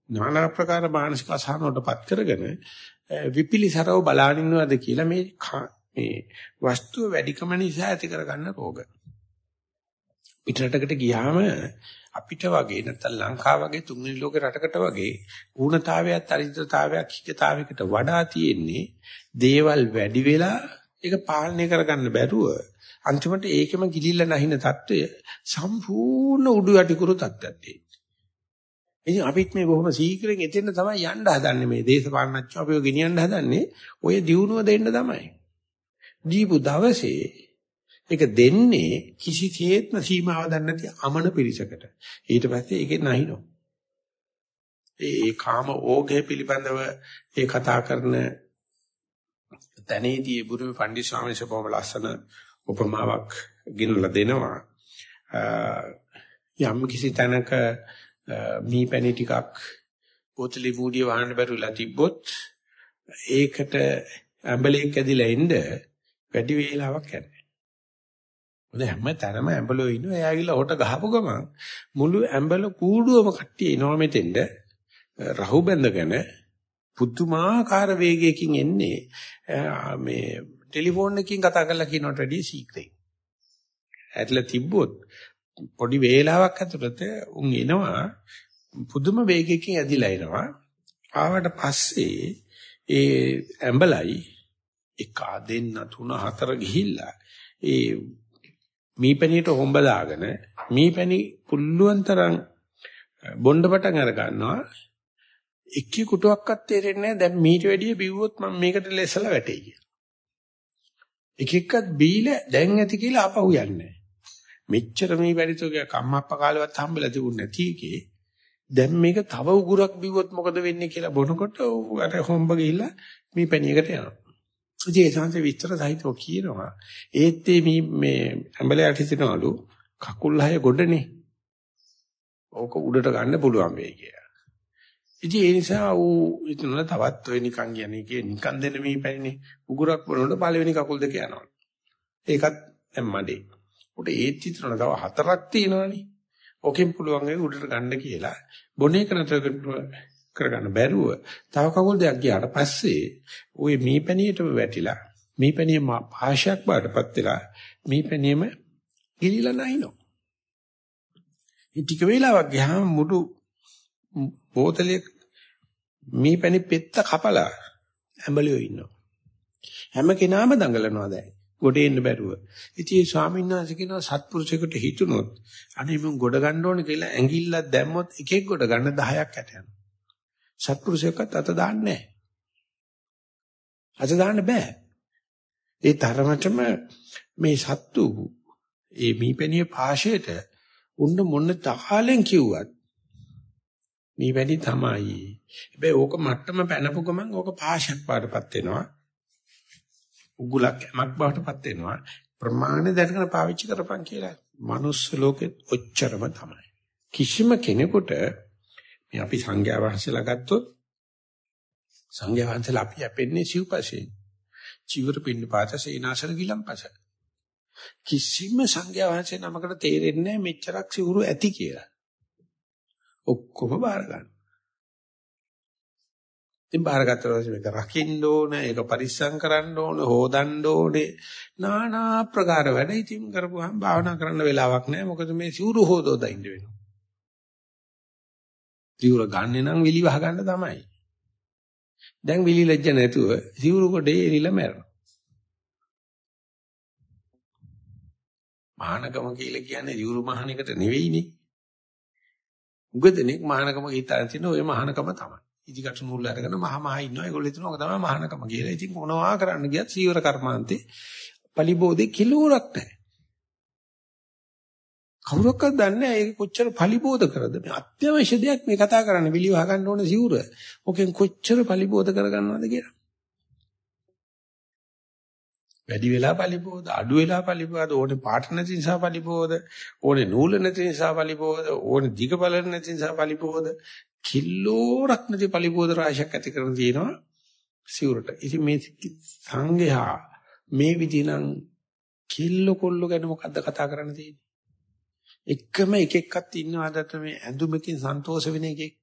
নানা ආකාර මානසික අසහන වලටපත් කරගෙන විපිලිසරව බලානින්නවද කියලා මේ මේ වස්තුව වැඩිකම නිසා ඇති කරගන්න රෝග පිටරටකට ගියාම අපිට වගේ නැත්නම් ලංකාව වගේ තුන්වෙනි ලෝක රටකට වගේ ඌනතාවයත් අරිද්‍රතාවයක් හිකතාවයකට වඩා තියෙන්නේ දේවල් වැඩි වෙලා ඒක පාලනය කරගන්න බැරුව අන්තිමට ඒකෙම ගිලිල්ලා නැහින తত্ত্বය සම්පූර්ණ උඩු යටිකුරු තත්ත්වයක් තියෙනවා. ඉතින් අපිත් මේ බොහොම සීක්‍රෙන් එතෙන්න තමයි යන්න හදන්නේ මේ දේශපාලනඥයෝ අපිව ගෙනියන්න හදන්නේ ඔය දියුණුව දෙන්න තමයි. දීපු දවසේ ඒක දෙන්නේ කිසිසේත්ම සීමාව දන්නේ නැති අමන පිරිසකට. ඊට පස්සේ ඒකේ නැහිනෝ. ඒ කාම ඕඝය පිළිබඳව ඒ කතා කරන තැනේදී බුදුම පණ්ඩිත ස්වාමීන් වහන්සේ බොහොම ලස්සන උපමාවක් ගෙනලා දෙනවා. යම් කිසි තැනක මීපැණි ටිකක් බෝතලි මූඩිය වහන්න බැරුලා තිබ්බොත් ඒකට ඇඹලෙක් ඇදිලා එන්න වැඩි වේලාවක් යනවා. මොකද හැම තැනම ඇඹලෝ ඉන්නවා. එයා ගිහලා හොට ගහපු ගමන් මුළු ඇඹල කූඩුවම කට්ටිය එනවා මෙතෙන්ද රහු බැඳගෙන පුදුමාකාර වේගයකින් එන්නේ මේ ටෙලිෆෝන් එකකින් කතා කරලා කියනකට වැඩිය ශීක්‍රයි. ඇట్లా තිබ්බොත් පොඩි වේලාවක් ඇතුළත උන් එනවා පුදුම වේගයකින් ඇදිලා එනවා. ආවට පස්සේ ඒ ඇඹලයි එක දෙන්න තුන හතර ගිහිල්ලා ඒ මීපැණියට හොම්බ දාගෙන මීපැණි පුල්ලුවන් තරම් බොණ්ඩ පටන් අර ගන්නවා එක්කී කුටුවක්වත් තේරෙන්නේ නැහැ දැන් මීට වැඩිය බිව්වොත් මම මේකට ලෙසලා වැටෙයි කියලා. එක එක්කත් බීලා දැන් ඇති කියලා ආපහු යන්නේ මෙච්චර මේ වැඩිතෝගේ කම්මප්ප කාලෙවත් හම්බෙලා තිබුණ නැති එකේ දැන් මේක තව උගුරක් බිව්වොත් මොකද වෙන්නේ කියලා බොනකොට අර හොම්බ ගිහිල්ලා මේ පැණියකට යනවා. ඉතින් ඒ සංසේ විස්තර සහිතව කියනවා ඒත් මේ මේ ඇඹලයට හිතනවලු කකුල් හය ගොඩනේ. ඕක උඩට ගන්න පුළුවන් වෙයි කියලා. ඉතින් ඒ නිසා ඌ ඉතනල තවත් ඔය නිකන් කියන්නේ කිය නිකන් දෙන්න මේ පැන්නේ උගුරක් වලට පළවෙනි කකුල් දෙක යනවා. ඒකත් දැන් මඩේ. උඩ ඒත් හිතනල තව හතරක් තියෙනවනේ. ඕකෙන් පුළුවන් ඒ උඩට ගන්න කියලා බොනේ කරනතර කරගන්න බැරුව තව කකුල් දෙයක් ගියාට පස්සේ ওই මීපැණියටම වැටිලා මීපැණිය පාශයක් බාටපත් වෙලා මීපැණියම ගිලිලා නැහිනෝ. ඉතින් ටික වේලාවක් ගියාම මුඩු බෝතලයේ මීපැණි පෙත්ත කපලා ඇඹලියෝ ඉන්නවා. හැම කෙනාම දඟලනවා දැන්. ගොඩේ ඉන්න බැරුව. ඉතින් ඒ ස්වාමීන් වහන්සේ කියනවා සත්පුරුෂයෙකුට හිතුනොත් අනේ මම ගොඩ ගන්න ඕනේ කියලා ඇඟිල්ලක් දැම්මොත් එකෙක් ගොඩ ගන්න 10ක් ඇට යනවා. සත්පුරුෂයෙක්වත් අත දාන්නේ නැහැ. අත දාන්න බෑ. ඒ තරමටම මේ සත්තු ඒ මීපැණිය පාෂයට උන්න මොන තාලෙන් කිව්වත් මේ වැඩි තමයි. හැබැයි ඕක මට්ටම පැනපු ගමන් ඕක පාෂයක් බාටපත් වෙනවා. උගුලක් යමක් බාටපත් වෙනවා. ප්‍රමාණය දැනගෙන පාවිච්චි කරපන් කියලා. මනුස්ස ලෝකෙත් ඔච්චරම තමයි. කිසිම කෙනෙකුට මේ අපි සංඝයා වහන්සේලා ගත්තොත් සංඝයා වහන්සේලා අපි යැපෙන්නේ සිව්පස්යෙන්. චීවර පින්න පාත සේනාසන ගිලම්පස. කිසිම සංඝයා වහන්සේ නමකට තේරෙන්නේ මෙච්චරක් සිවුරු ඇති කියලා. ඔක්කොම බාර ගන්න. ඉතින් බාරගත්ත පස්සේ මේක රකින්න ඕන, ඒක පරිස්සම් කරන්න ඕන, හොදන්න ඕනේ. নানা ප්‍රකාර වැඩ ඉතින් කරපුවාම භාවනා කරන්න වෙලාවක් නැහැ. මොකද මේ සිවුරු හොදෝදා ඉන්න වෙනවා. සිවුර ගන්නෙ නම් විලි වහ ගන්න තමයි. දැන් විලි ලැජ්ජ නැතුව සිවුරු කොටේ එරිලා මැරෙනවා. මහානකම කියලා කියන්නේ සිවුරු මහානකට නෙවෙයිනේ. උගදෙනෙක් මහානකම හිතාගෙන තියෙන ඔය මහානකම තමයි. ඉදිකට නූල් අරගෙන මහ මහ ඉන්නවා. ඒගොල්ලෝ හිතනවා ඔක තමයි මහානකම කියලා. ඉතින් මොනවා කරන්න ගියත් සීවර කර්මාන්තේ පලිබෝධේ කිලෝරක් නැහැ. කවුරක්වත් දන්නේ නැහැ ඒක කොච්චර පලිබෝධ කරද මේ අත්‍යවශ්‍ය දෙයක් මේ කතා කරන්නේ විලිය වහගන්න ඕන සිවුර. ඔකෙන් කොච්චර පලිබෝධ කරගන්නවද කියලා. වැඩි වෙලා පලිබෝධ අඩු වෙලා පලිබෝධ ඕනේ පාට නැති නිසා පලිබෝධ ඕනේ නූල නැති නිසා පලිබෝධ ඕනේ දිග බලන නැති නිසා පලිබෝධ කිල්ලෝරක් නැති පලිබෝධ රාශියක් ඇති කරන තියෙනවා සිවුරට. ඉතින් මේ සංඝයා මේ විදිහනම් කිල්ල කොල්ල ගැන මොකද්ද කතා කරන්න තියෙන්නේ? එකම එක එක්කත් ඉන්නවද මේ ඇඳුමකින් සන්තෝෂ වෙන එකෙක්?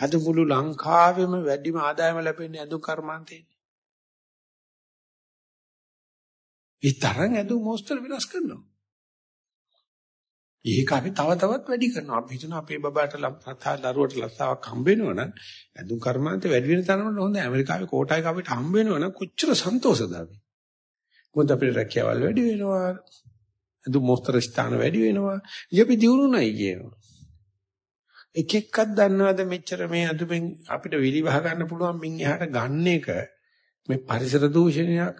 අද මුළු ලංකාවෙම වැඩිම ආදායම ලැබෙන්නේ ඇඳුම් කර්මාන්තයෙන්. ඒ තරම් ඇඳුම් මොස්තර විනාශ කරනවා. ඒක අපි තව තවත් වැඩි කරනවා. අපි හිතන අපේ බබාට ලම්පතා දරුවට ලස්සාවක් හම්බ වෙනවනම් ඇඳුම් කර්මාන්තේ වැඩි වෙන තරමට හොඳ ඇමරිකාවේ කෝටායක අපිට හම්බ වෙනවනම් කොච්චර සන්තෝෂද අපි. මොකද අපේ රැකියාවල් වැඩි වෙනවා. ඇඳුම් මොස්තර ස්ථාන වැඩි වෙනවා. ඉතින් දියුණුවයි කියනවා. එක එක්කක් දන්නවද මෙච්චර මේ අදුමෙන් අපිට විලිවහ ගන්න පුළුවන් මින් එහාට ගන්න එක මේ පරිසර දූෂණයක්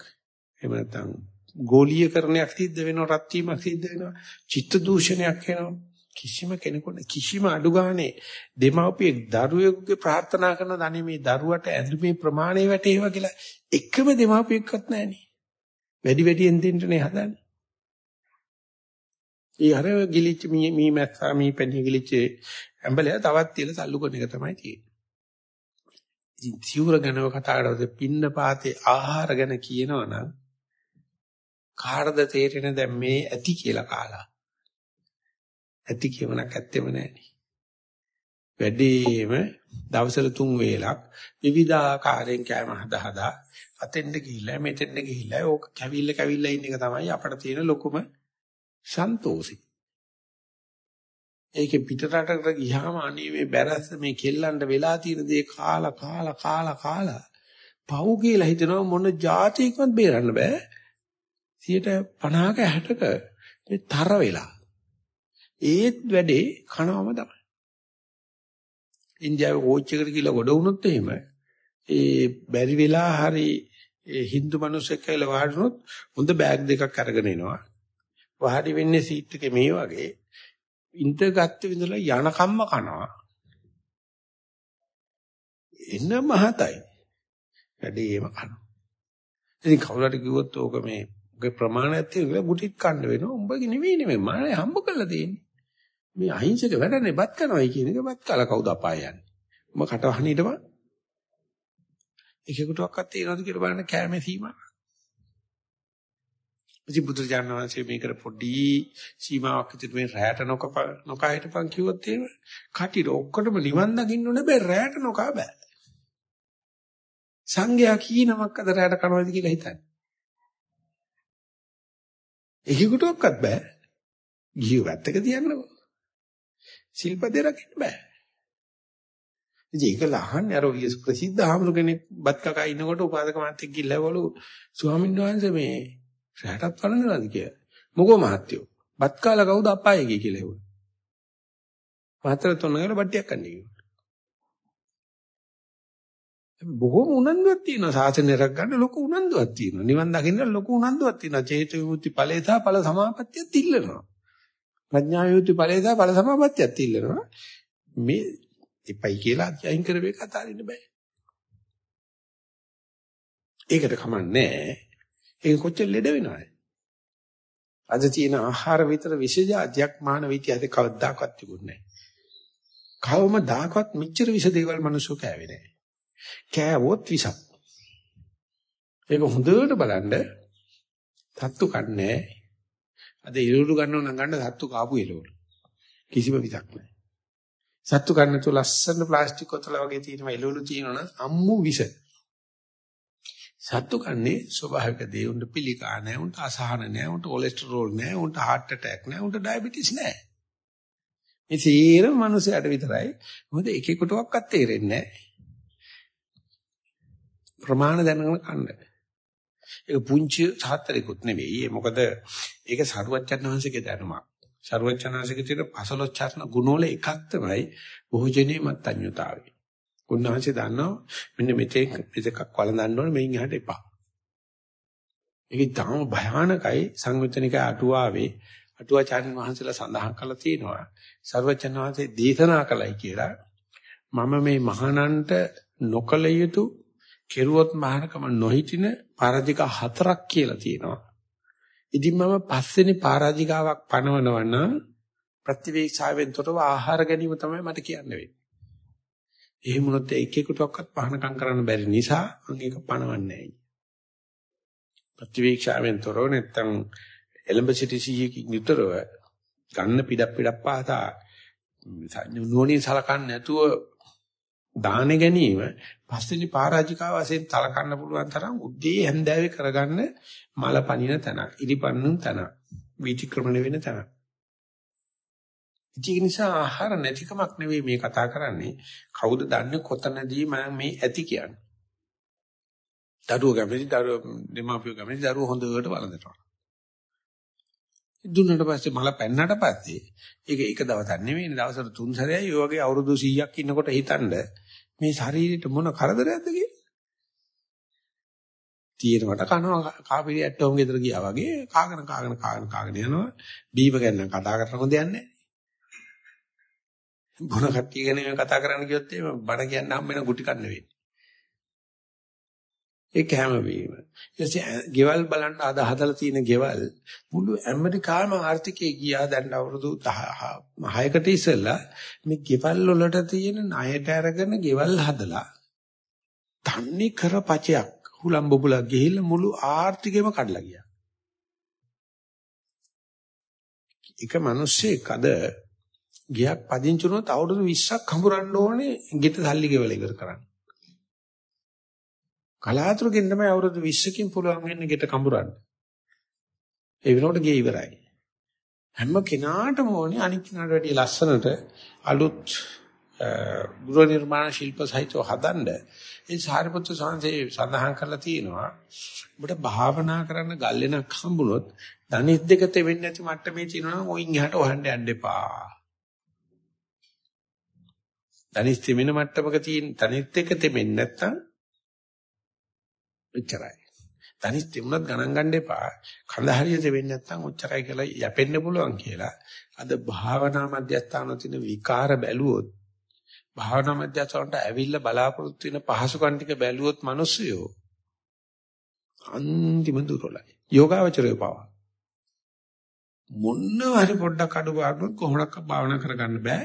එහෙම නැත්නම් ගෝලීයකරණයක් සිද්ධ වෙනවා රත් වීමක් සිද්ධ වෙනවා චිත්ත දූෂණයක් වෙනවා කිසිම කෙනෙකුට කිසිම අඩු ගානේ දෙමව්පියෙක් දරුවෙකුගේ ප්‍රාර්ථනා කරන දණි මේ දරුවට ඇඳුමේ ප්‍රමාණය වැටේවා කියලා එකම දෙමව්පියෙක්වත් නැහෙනි වැඩි වැඩියෙන් දෙන්නනේ හදන්නේ ඒ අර ගිලිච්ච මී මී මැස්සා මී පෙණි ගිලිච්ච ඇඹලය තවත් තියලා සල්ලු කරන එක තමයි තියෙන්නේ. ඉතින් සිවුර ගැනව කතා කරද්දී පින්න පාතේ ආහාර ගැන කියනවනම් කාටද තේරෙන්නේ දැන් මේ ඇති කියලා කාලා. ඇති කියවනක් ඇත්තෙම නැහැ වැඩිම දවසට තුන් වේලක් විවිධාකාරයෙන් කෑම හදා හදා අතෙන්ද ගිහිල්ලා මෙතෙන්ද ගිහිල්ලා ඕක කැවිල්ල කැවිල්ල ඉන්න එක තමයි අපිට තියෙන ලොකුම සන්තෝෂي. ඒකේ පිටරටකට ගියාම අනේ මේ බැරස්ස මේ කෙල්ලන්ට වෙලා තියෙන දේ කාලා කාලා කාලා කාලා පව් කියලා හිතනවා මොන જાතියකවත් බේරන්න බෑ. 50ක 60ක මේ තර වෙලා. ඒත් වැඩේ කනවම තමයි. ඉන්දියාවේ කෝච් එකට කියලා ගොඩ වුණොත් එහෙම ඒ බැරි වෙලා හරි ඒ Hindu මිනිස්සෙක් කියලා වහඩනොත් හොඳ බෑග් දෙකක් අරගෙන එනවා වාඩි වෙන්නේ සීට් එකේ මේ වගේ ඉඳගත්තු විඳලා යනකම්ම කනවා. එන්න මහතයි. වැඩිම කනවා. ඉතින් කවුරුහරි කිව්වොත් ඕක මේ ඔගේ ප්‍රමාණයක් තියෙනවා මුටිත් කන්න වෙනවා. උඹගේ නෙවෙයි නෙමෙයි මානේ හම්බ කරලා තියෙන්නේ. මේ අහිංසක වැඩනේ බත් කනවයි කියන එක බත් කාලා කවුද අපාය යන්නේ. උඹ කටවහන ඊටම එකෙකුටවත් තියෙනවද කියලා බලන්න කෑමේ සීමාවක්. ඉතින් බුදුරජාණන් වහන්සේ මේකට පොඩි සීමාවක් විතර මේ රැයට නොකප නොකා හිටපන් කිව්වොත් එහෙම කටිර ඔක්කොටම නිවන් දකින්න ඕනේ බෑ රැයට නොකා බෑ. සංඝයා කීනමක් අද රැයට කනවාද කියලා හිතන්නේ. එහිකටවත් බෑ. ගිහිව වැත්තක තියන්නකො. සිල්පදේ රකින්න බෑ. ඉතින් ඒක ලහන්නේ අර ප්‍රසිද්ධ ආමරු කෙනෙක් බත් කකා ඉන්නකොට උපාසක මාත්‍යෙක් ගිල්ලවලු ස්වාමීන් වහන්සේ මේ රැටත් වළඳනවාද කියලා. මොකෝ මහත්තයෝ. බත් කාලා කවුද අපායේ ගියේ කියලා හෙව්වා. මාතර තොන්නගල බට්ටියක් කන්නේ කිව්වා. බොහොම උනන්දුවක් තියෙනවා සාසනය රැක ගන්න ලොකු උනන්දුවක් තියෙනවා. නිවන් දකින්න ලොකු උනන්දුවක් තියෙනවා. චේතු විමුක්ති ඵලය සහ ඵල සමාපත්තියත් ඉල්ලනවා. ප්‍රඥා විමුක්ති ඵලය සහ ඵල සමාපත්තියත් ඉල්ලනවා. මේ ඉපයි කියලා අයින් කරවේ කතාරින්න බෑ. ඒකට කමන්නේ ඒක කොච්චර ලෙඩ වෙනවද? අද තියෙන ආහාර විතර විශේෂාධ්‍යක් මානව ඉතිහාසයේ කවදාකවත් තිබුණේ නැහැ. කවමදාකවත් මෙච්චර විස දේවල් මිනිස්සු කෑවේ නැහැ. කෑවොත් විසක්. ඒක හොඳට බලන්න සත්තු කන්නේ අද ඉරුළු ගන්නව නම් ගන්න සත්තු කාපු එළවලු. කිසිම විසක් නැහැ. සත්තු කන්න තු ලස්සන ප්ලාස්ටික් කොතල වගේ තියෙනවා එළවලු තියෙනවනම් අම්මු විස. සත්තු කන්නේ ස්වභාවික දේ උන්ට පිළිකා නැහැ උන්ට අසහන නැහැ උන්ට කොලෙස්ටරෝල් නැහැ උන්ට heart attack නැහැ උන්ට ඩයබටිස් නැහැ. මේ සීරම මිනිසයාට විතරයි. මොකද එකෙකුටවත් තේරෙන්නේ නැහැ. ප්‍රමාණ දැනගෙන කන්න. ඒක පුංචි සාත්‍රිකුත් නෙවෙයි. ඒ මොකද ඒක සරුවච්චන් වහන්සේගේ දැනුමක්. සරුවච්චන් වහන්සේගේ තියෙන පසලොච්චාරණ ගුණවල එකක් තමයි භෝජනේ මත්ඤ්‍යතාවය. උන්වහන්සේ දන්නවා මෙන්න මෙතෙක් මෙතකක් වළඳන්න ඕනේ මෙයින් එහාට එපා. ඒක තාම භයානකයි සංයුත්තනික අටුවාවේ අටුවාචාර්යන් වහන්සේලා සඳහන් කළා තියෙනවා. සර්වචන් වහන්සේ දේශනා කළයි කියලා මම මේ මහානන්ට නොකල යුතු කෙරුවොත් මහානකම නොහිටින පරාජික හතරක් කියලා තියෙනවා. ඉතින් මම පස්වෙනි පරාජිකාවක් පනවනවා නම් ප්‍රතිවේක්ෂාවෙන් තොරව ආහාර ගැනීම තමයි මට කියන්න වෙන්නේ. එහෙම වුණොත් එක එකටවත් පහනකම් කරන්න බැරි නිසා මම ඒක පනවන්නේ නැහැ. ප්‍රතිවේක්ෂාවෙන් තොරව නැත්තම් එලඹ සිටි සිහියකින් යුතරව ගන්න පිටක් පිටක් පාසා නෝනින් සලකන්නේ නැතුව දාන ගැනීම පස්වෙනි පරාජිකාව වශයෙන් තලකන්න පුළුවන් තරම් උද්දී හැන්දෑවේ කරගන්න මල පනින තැන, ඉරිපන්නන තැන, විචක්‍රමණ වෙන තැන. ඒක නිසා ආහාර නැතිකමක් නෙවෙයි මේ කතා කරන්නේ. කවුද දන්නේ කොතනදී මම මේ ඇති කියන්නේ. දරුවෝ කැමති දරුවෝ දෙමාපියෝ කැමති දරුවෝ හොඳට වළඳනවා. දුන්නට පස්සේ මල පැන්නට පස්සේ ඒක එක දවසක් නෙවෙයි දවසට තුන් සැරයයි ඔය වගේ අවුරුදු 100ක් ඉන්නකොට හිතනද මේ ශරීරෙට මොන කරදරයක්ද කියලා. තියෙනවට කනවා කාපිරි ඇට්ටෝම් ගෙදර ගියා වගේ කාගෙන කාගෙන කාගෙන කාගෙන යනවා. බීම ගැන කතා කරන හොඳ යන්නේ මොන කට්ටිය ගැන කතා කරන්න කිව්වොත් එහෙම බණ කියන්න හම්බ වෙන ගුටි කන්න වෙන්නේ ඒක හැම වීම. ඊටසේ ගෙවල් බලන්න අද හදලා තියෙන ගෙවල් මුළු ඇමරිකාවම ආර්ථිකයේ ගියා දැන් අවුරුදු 6කට ඉස්සෙල්ලා මේ ගෙවල් වලට තියෙන ණයට අරගෙන ගෙවල් හදලා තන්නේ කර පචයක් හුලම් බබුලා ගිහිල්ලා මුළු ආර්ථිකෙම කඩලා ගියා. එක මිනිස්සෙක් අද ගියක් පදිංචි වුණොත් අවුරුදු 20ක් හඹරන්න ඕනේ ගෙට සල්ලි ගෙවල ඉවර කරන්න. කලාතුරකින් තමයි අවුරුදු 20කින් පුළුවන් වෙන්නේ ගෙට කඹරන්න. ඒ වෙනකොට ගේ ඉවරයි. හැම කෙනාටම ඕනේ අනිත් කෙනාට වැඩිය ලස්සනට අලුත් ගෘහ නිර්මාණ ශිල්ප සහිතව හදන්න. ඒ සාරිපුත්‍ර සංසේ සඳහන් කරලා තියෙනවා. ඔබට භාවනා කරන්න ගල්ලෙනක් හම්බුනොත් ධනිත් දෙක තෙවෙන්නේ නැති මට්ටමේ තියෙනවා නම් ඔයින් එහාට හොයන්න යන්න එපා. ධනිත් තෙමෙන මට්ටමක තියෙන ධනිත් දෙක තෙමෙන්නේ නැත්තම් එච්චරයි. තනිස් තිබුණත් ගණන් ගන්න එපා. කඳ හරියට වෙන්නේ නැත්නම් ඔච්චරයි කියලා යැපෙන්න පුළුවන් කියලා. අද භාවනා මධ්‍යස්ථාන තියෙන විකාර බැලුවොත් භාවනා මධ්‍යස්ථානට ඇවිල්ලා බලාපොරොත්තු වෙන පහසුකම් ටික බැලුවොත් මිනිස්සුયો අන්තිම දුරලයි. යෝගාවචරය පාවා. මොන්නව හරි පොඩ්ඩක් අඩු පාඩුවක් කොහොමඩක් භාවනා කරගන්න බෑ.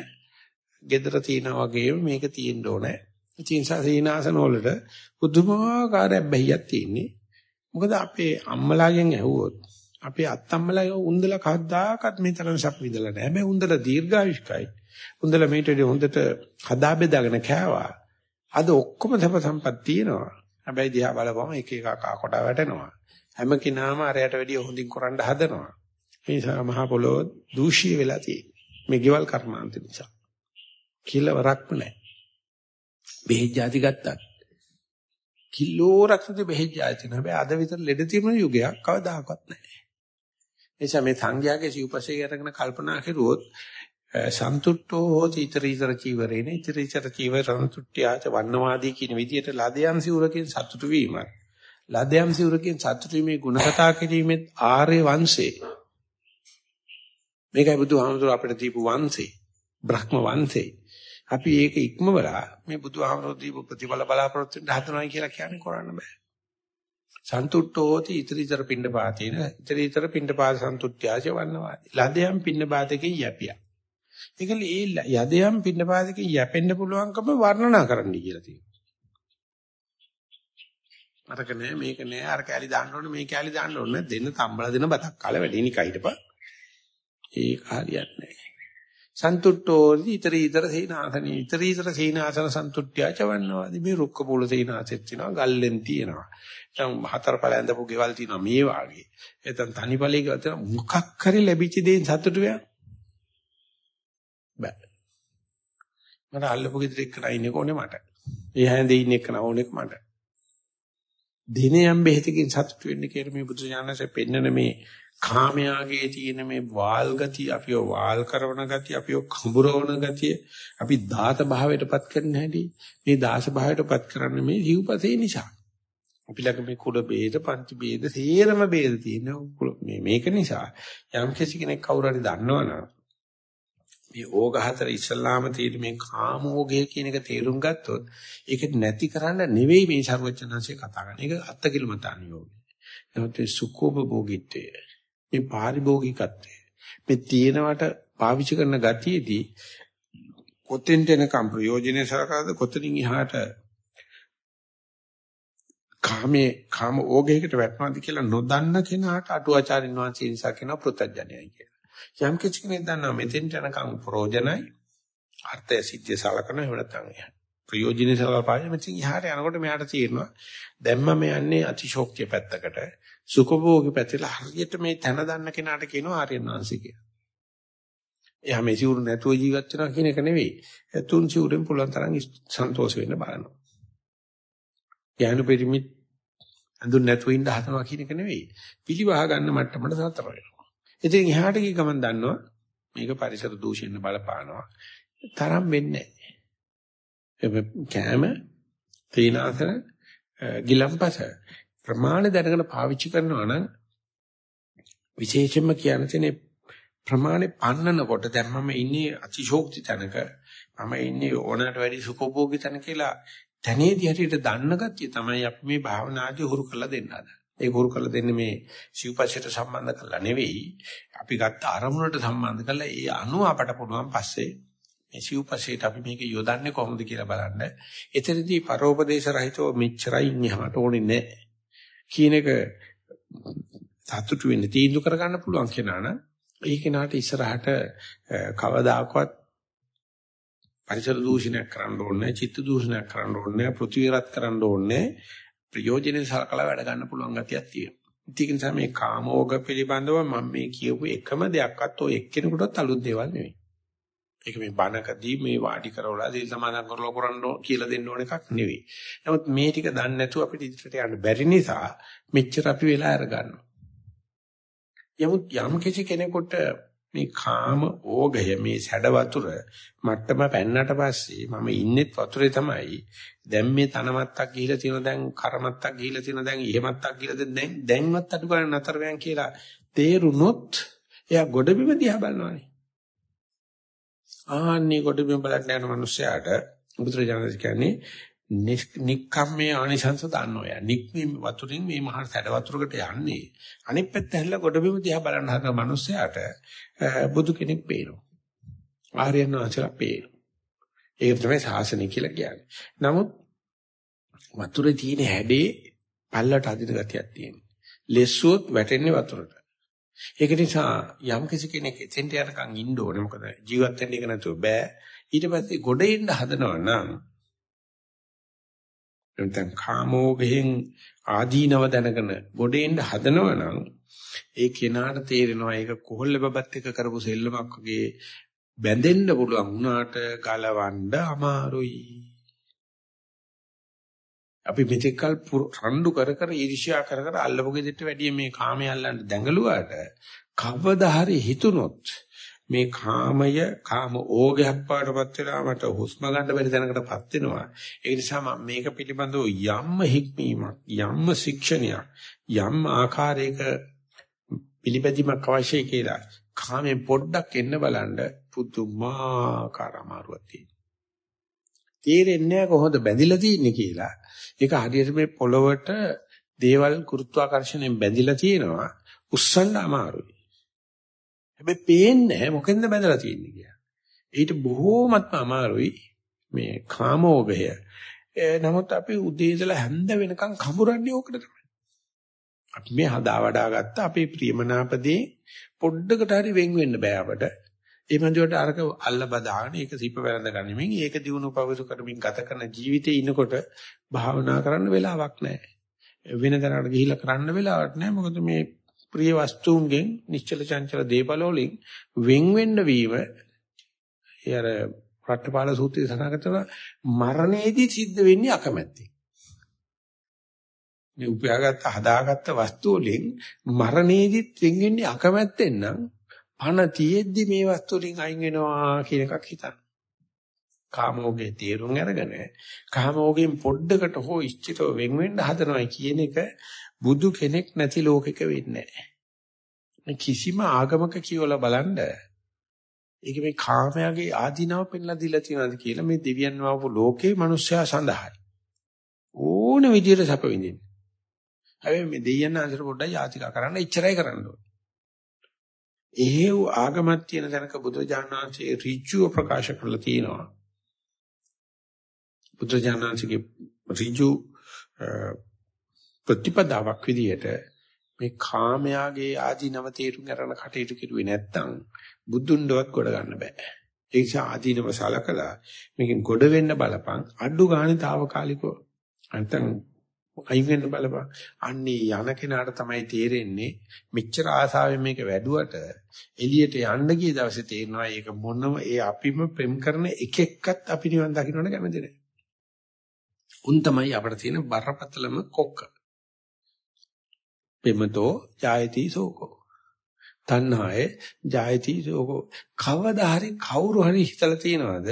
gedara තියනා වගේම මේක තියෙන්න ඕනේ. ඉතින් සීනාසන වලට පුදුමාකාර බැහැියක් තියෙන්නේ. මොකද අපේ අම්මලාගෙන් ඇහුවොත් අපේ අත්තම්මලා උන්දලා කවදාකවත් මේ තරම් සප් විදලා නැහැ. හැබැයි උන්දලා දීර්ඝායුෂ්කයි. උන්දලා මේට හොඳට හදා බෙදාගෙන කෑවා. අද ඔක්කොම සප සම්පත් තියෙනවා. හැබැයි දිහා බලපුවම එක එක කා කොට වැටෙනවා. හැම කෙනාම අරයට වැඩිය හොඳින් කරන්න හදනවා. මේ නිසා මහා පොළොව දූෂ්‍ය වෙලා තියෙන්නේ. මේ ගෙවල් කර්මාන්ත නිසා. කිලවරක්ම නැහැ. බෙහෙත් ಜಾති ගත්තා. කිලෝරක් සුදු බෙහෙත් ಜಾති නෑ. හැබැයි අද විතර ලෙඩ තිබුණ යුගයක් කවදාකවත් නැහැ. එනිසා මේ සංඝයාගේ සිව්පසේ අරගෙන කල්පනා කරුවොත් සන්තුට්ඨෝ හෝති ඊතරීතර චීවරේන ඊතරීතර චීවර සන්තුට්ඨ්‍යාච වන්නවාදී කියන විදිහට ලදයන් සිවුරකින් සතුටු වීමත් ලදයන් සිවුරකින් සතුටු වීමේ ගුණ කතා කිරීමෙත් ආර්ය වංශේ මේකයි බුදුහාමුදුර අපිට දීපු වංශේ බ්‍රහ්ම වංශේ අපි ඒක ඉක්මවලා මේ බුදුහාමරෝ දීප ප්‍රතිඵල බලාපොරොත්තු වෙන්න හදනවා කියලා කියන්නේ කරන්න බෑ. සන්තුට්ඨෝ hoti iterator පින්න පාතේන iterator පින්න පාත සන්තුට්ඨ්‍යාච වන්නවා. ලදයන් පින්න පාතකේ යැපියා. ඒකල ඒ යදයන් පින්න පාතකේ යැපෙන්න පුළුවන්කම වර්ණනා කරන්න කියලා තියෙනවා. අරක නෑ මේක නෑ අර කැලි දාන්න ඕනේ මේ කැලි දාන්න ඕනේ දෙන්න තම්බලා දෙන බතක් කාලේ වැඩි නිකා හිටපන් ඒක හරියන්නේ නෑ සන්තුට්ඨෝති ඊතර ඊතර සීනාසන ඊතර ඊතර සීනාසන සන්තුට්ඨ්‍යා චවන්නවාදී මේ රුක්ක පොළ සීනාසෙත් තියෙනවා ගල්ලෙන් තියෙනවා. දැන් හතර පළ ඇඳපු ගෙවල් තියෙනවා මේ වාගේ. එතන තනි පළේ ගෙවල් තියෙනවා. මොකක් හරි ලැබිච්ච දේෙන් සතුටු වෙනවා බෑ. මට අල්ලපු ගෙදර එක්ක නයින් එක ඕනේ මට. ඒ හැන්දේ ඉන්න එක නෝනෙක් මට. දිනයම් බෙහෙතකින් සතුට වෙන්න කියලා මේ බුදු ඥානසේ පෙන්නන මේ කාමයාගේ තියෙන මේ වාල් ගතිය, අපිව වාල් කරන ගතිය, අපිව කඹරවන ගතිය, අපි දාත භාවයටපත් කරන්න හැටි, මේ දාස භාවයටපත් කරන්නේ මේ ජීවපතේ නිසා. අපි ළඟ මේ කුල ભેද, පන්ති ભેද, සේරම ભેද තියෙන මේ මේක නිසා යම් කෙනෙක් කවුරු හරි දන්නවනම් මේ ඕග හතර ඉස්ලාම තියෙන මේ කාමෝගය කියන එක තේරුම් ගත්තොත් ඒක නැති කරන්න නෙවෙයි මේ ਸਰවඥාන්සේ කතා කරන්නේ. ඒක අත්කිලමතාන යෝගය. එතකොට සුඛෝපභෝගීත්වය මේ පාරිභෝගිකත්වය මේ තියෙනවට පාවිච්චි කරන ගතියේදී කොතෙන්ට එනකම් ප්‍රයෝජනේ සලකාද කොතනින් එහාට කාමේ කාම ඕගයකට වැටෙනවාද කියලා නොදන්න කෙනාට අටුවාචාරින් වහන්සේ නිසා කියන ප්‍රත්‍යඥයයි කියලා. යම් කිසි කෙනෙක් දන්නවා මෙතෙන්ට යනකම් ප්‍රයෝජනයි අර්ථය සිද්ධිය සලකන එහෙම නැත්නම් ප්‍රයෝජනේ සලපාගෙන මෙතෙන් එහාට යනකොට මෙයාට තේරෙනවා දැන් මම යන්නේ අතිශෝක්තිය පැත්තකට සුඛභෝගී පැත්තට හරියට මේ තන දන්න කෙනාට කියනවා ආර්යනාංශය කියලා. එයා මේ සිවුරු නැතුව ජීවත් වෙනවා කියන එක නෙවෙයි. තුන් සිවුරෙන් පුළුවන් තරම් සන්තෝෂ වෙන්න බලනවා. ඥාන පරිමි අඳුන් නැතුව ඉන්න හදනවා කියන එක නෙවෙයි. පිළිවහ ගන්න මට්ටමට සතර වෙනවා. ඉතින් එහාට ගිය ගමන් දන්නවා මේක පරිසර දූෂණ බලපානවා. තරම් වෙන්නේ නැහැ. කෑම තීනාසන ගිලම්පස ප්‍රමාණ දැනගෙන පාවිච්චි කරනවා නම් විශේෂයෙන්ම කියන තැනේ ප්‍රමාණය පන්නනකොට දැන් මම ඉන්නේ අතිශෝක්ති තැනක මම ඉන්නේ ඕනකට වැඩි සුඛෝභෝගී තැන කියලා තැනේදී හරියට දන්න ගතිය තමයි අපි මේ භාවනාදී හුරු කරලා දෙන්න හදන්නේ. ඒක හුරු කරලා දෙන්නේ මේ සිව්පස්සට සම්බන්ධ කරලා නෙවෙයි. අපි ගත්ත අරමුණට සම්බන්ධ කරලා ඒ අනුව අපට පුළුවන් පස්සේ මේ සිව්පසේට අපි මේක යොදන්නේ කොහොමද කියලා බලන්න. එතනදී පරෝපදේශ රහිතව මෙච්චරයි ඉන්නහට ඕනේ නැහැ. කියන එක සතුටු වෙන්න තීන්දුව කරගන්න පුළුවන් කෙනා නම් ඒ කෙනාට ඉස්සරහට කවදාකවත් පරිසර දූෂණයක් කරන්න ඕනේ චිත්ත දූෂණයක් කරන්න ඕනේ පෘථිවිරත් කරන්න ඕනේ ප්‍රයෝජනෙ සලකලා වැඩ ගන්න පුළුවන් ගතියක් තියෙනවා ඒක නිසා මේ කාමෝග පිළිබඳව මම මේ කියපු එකම දෙයක්වත් ඔය එක්කෙනෙකුටත් අලුත් දේවල් නෙවෙයි ඒක මේ බණකදී මේ වාඩි කරවලා දීල් සමාදන් කරලා කරන්න කියලා දෙන්න ඕන එකක් නෙවෙයි. නමුත් මේ ටික දන්නේ නැතුව අපිට ඉදිරියට යන්න බැරි නිසා මෙච්චර අපි වෙලා අරගන්නවා. යමුත් යම් කිසි කෙනෙකුට මේ කාම ඕගය මේ සැඩ වතුර මට්ටම පැන්නට පස්සේ මම ඉන්නෙත් වතුරේ තමයි. දැන් මේ තනමත්තක් ගිහිලා තියෙන දැන් කරමත්තක් ගිහිලා තියෙන දැන් ඉහෙමත්තක් ගිහිලා දැන් දැන්වත් අඩු ගන්න නතර වෙන කියලා තේරුනොත් එයා ගොඩබිම දිහා බලනවානේ. ආන්නේ කොට බිම බලන්න යන මිනිස්සයාට බුදුරජාණන් කියන්නේ නික්කම්මේ ආනිසංස දන්නවා යා. නික්මී වතුරින් මේ මහා සැඩ වතුරකට යන්නේ. අනිත් පැත්ත හැල්ලා කොට බිම දිහා බලන්න හදන මිනිස්සයාට බුදු කෙනෙක් පේනවා. ආර්යයන් වහන්සේලා පේනවා. ඒක තමයි ශාසනය කියලා කියන්නේ. නමුත් වතුරේ තියෙන හැඩේ පල්ලට අදින ගතියක් තියෙනවා. ලෙස්සුවොත් වැටෙන්නේ වතුරට. ඒක නිසා යම් කිසි කෙනෙක් එතෙන්ට යනකම් ඉන්න ඕනේ. මොකද ජීවත් වෙන්න එක නැතුව බෑ. ඊට පස්සේ ගොඩ එන්න හදනවා නම් එතෙන් කාමෝගයෙන් ආදීනව දැනගෙන ගොඩ එන්න හදනවා නම් ඒ කෙනාට තේරෙනවා ඒක කොහොල්ල බබත් එක කරපු සෙල්ලමක් වගේ බැඳෙන්න පුළුවන් වුණාට ගලවන්න අමාරුයි. අපි මෙතෙක්කල් රණ්ඩු කර කර ඊර්ෂ්‍යා කර කර අල්ලපු ගෙදරට වැඩිය මේ කාමයේ අල්ලන්න දැඟලුවාට කවදා හරි හිතුනොත් මේ කාමය කාම ඕගයක් පාටපත් වෙලා මට හුස්ම ගන්න බැරි තැනකටපත් වෙනවා ඒ නිසා මම මේක පිළිබඳව යම්ම හික්මීමක් යම්ම ශික්ෂණයක් යම් ආකාරයක පිළිපැදීමක් අවශ්‍යයි කියලා කාමෙන් පොඩ්ඩක් එන්න බලන්න පුදුමාකාර අමාරුවක් තියෙනවා තේරෙන්නේ කොහොමද බැඳිලා තියෙන්නේ කියලා. ඒක හරියට මේ පොළවට දේවල් ගුරුත්වාකර්ෂණයෙන් බැඳිලා තියෙනවා. උස්සන්න අමාරුයි. හැබැයි පේන්නේ මොකෙන්ද බැඳලා තියෙන්නේ කියලා. ඊට බොහෝමත්ම අමාරුයි මේ කාමෝගය නමුත් අපි උදේ ඉඳලා හැන්ද වෙනකන් කඹරන්නේ ඕකට තමයි. අපි මේ හදා වඩා ගත්ත අපේ ප්‍රියමනාපදී පොඩ්ඩකට හරි වෙන් වෙන්න බෑ අපට. ඒ මන්දියට අරක අල්ල බදාගෙන ඒක සිප වැරඳ ගනිමින් ඒක දිනු පවසු කරමින් ගත කරන ජීවිතේ ඉන්නකොට භාවනා කරන්න වෙලාවක් නැහැ. වෙන තැනකට ගිහිල්ලා කරන්න වෙලාවක් නැහැ. මොකද මේ ප්‍රිය වස්තුන්ගෙන් නිශ්චල චංචල දේපල වලින් වෙන් වෙන්න වීම ඒ අර රට්ටපාල සූත්‍රයේ සඳහන් කරනවා මරණයේදී සිද්ධ වෙන්නේ අකමැත්තෙන්. මේ උපයාගත්ත හදාගත්ත වස්තු වලින් මරණයේදීත් වෙන් වෙන්නේ අකමැත්තෙන් නම් පණ තියෙද්දි මේ වස්තු වලින් අයින් වෙනවා කියන එකක් හිතන්න. කාමෝගේ තේරුම් අරගෙන කාමෝගෙන් පොඩ්ඩකට හෝ ඉච්ඡිතව වෙන් වෙන්න හදනවා කියන එක බුදු කෙනෙක් නැති ලෝකෙක වෙන්නේ නැහැ. කිසිම ආගමක කියවලා බලන්න ඒක මේ කාමයාගේ ආධිනව පෙන්ලා දීලා තියෙනවාද කියලා මේ දෙවියන් වහපු ලෝකේ මිනිස්සයා සඳහායි. ඕන විදියට සැප විඳින්න. හැබැයි මේ දෙයයන් අතර පොඩ්ඩක් යාතිකා කරන්න ඉච්චරයි කරන්න ඕනේ. එහෙව් ආගමක් තියෙන තැනක බුදුජානනාංශයේ ඍජුව ප්‍රකාශ කරලා තියෙනවා. බුදුජානනාංශයේ ඍජු ප්‍රතිපදාවක් විදියට මේ කාමයාගේ ආධිනව තේරුම් ගන්න කටයුතු කෙරුවේ නැත්නම් බුදුන්ඩවත් ගොඩ ගන්න බෑ. ඒ නිසා ආධිනව සලකලා මේකෙන් ගොඩ වෙන්න බලපන් අඩු ගානේ తాවකාලිකව නැත්නම් අයින් වෙන්න බලපන්. අන්නේ යන කෙනාට තමයි තේරෙන්නේ මෙච්චර ආසාවෙන් මේක වැඩුවට එළියට යන්න ගිය දවසේ තේරෙනවා ඒක මොනම ඒ අපිම ප්‍රෙම් කරන එක එක්කත් අපි නිවන් දකින්නට කැමති නැහැ. උන් තමයි අපිට තියෙන බරපතලම කොක්ක. පෙමතෝ ජායති සෝකෝ. තණ්හායේ ජායති සෝකෝ. කවදා හරි කවුරු හරි හිතලා තියනවාද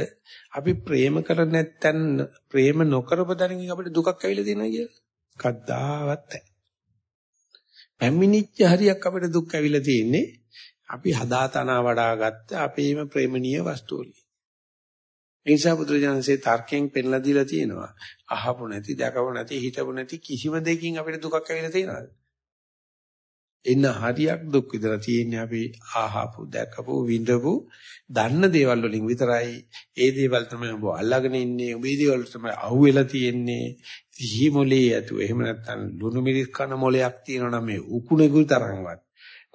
අපි ප්‍රේම කර නැත්නම් ප්‍රේම නොකරපදණකින් අපිට දුකක් ඇවිල්ලා තියෙනවා කියලා? කද්දාවත් නැහැ. පැමිණිච්ච හරියක් අපිට දුක් ඇවිල්ලා තියෙන්නේ අපි හදාතනා වඩාගත්ත අපේම ප්‍රේමණීය වස්තු වලින්. ඒ නිසා බුදුරජාණන්සේ තර්කයෙන් පෙන්ලා දීලා තියෙනවා. අහපු නැති, දැකපු නැති, හිතපු නැති කිසිම දෙයකින් අපිට දුකක් ඇවිල්ලා තියෙනවද? එන්න හරියක් දුක් විඳලා තියෙන්නේ අපි ආහපු දැකපු විඳපු දන්න දේවල් වලින් විතරයි. ඒ දේවල් තමයි ඔබ අල්ලගෙන ඉන්නේ. ඔබේ දේවල් තමයි අහුවෙලා තියෙන්නේ. සිහි මොලේ ඇතු එහෙම නැත්නම් ලුණු මිරිස් කන මොලයක් තියෙනවා නම් මේ උකුණෙකුයි තරම්වත්.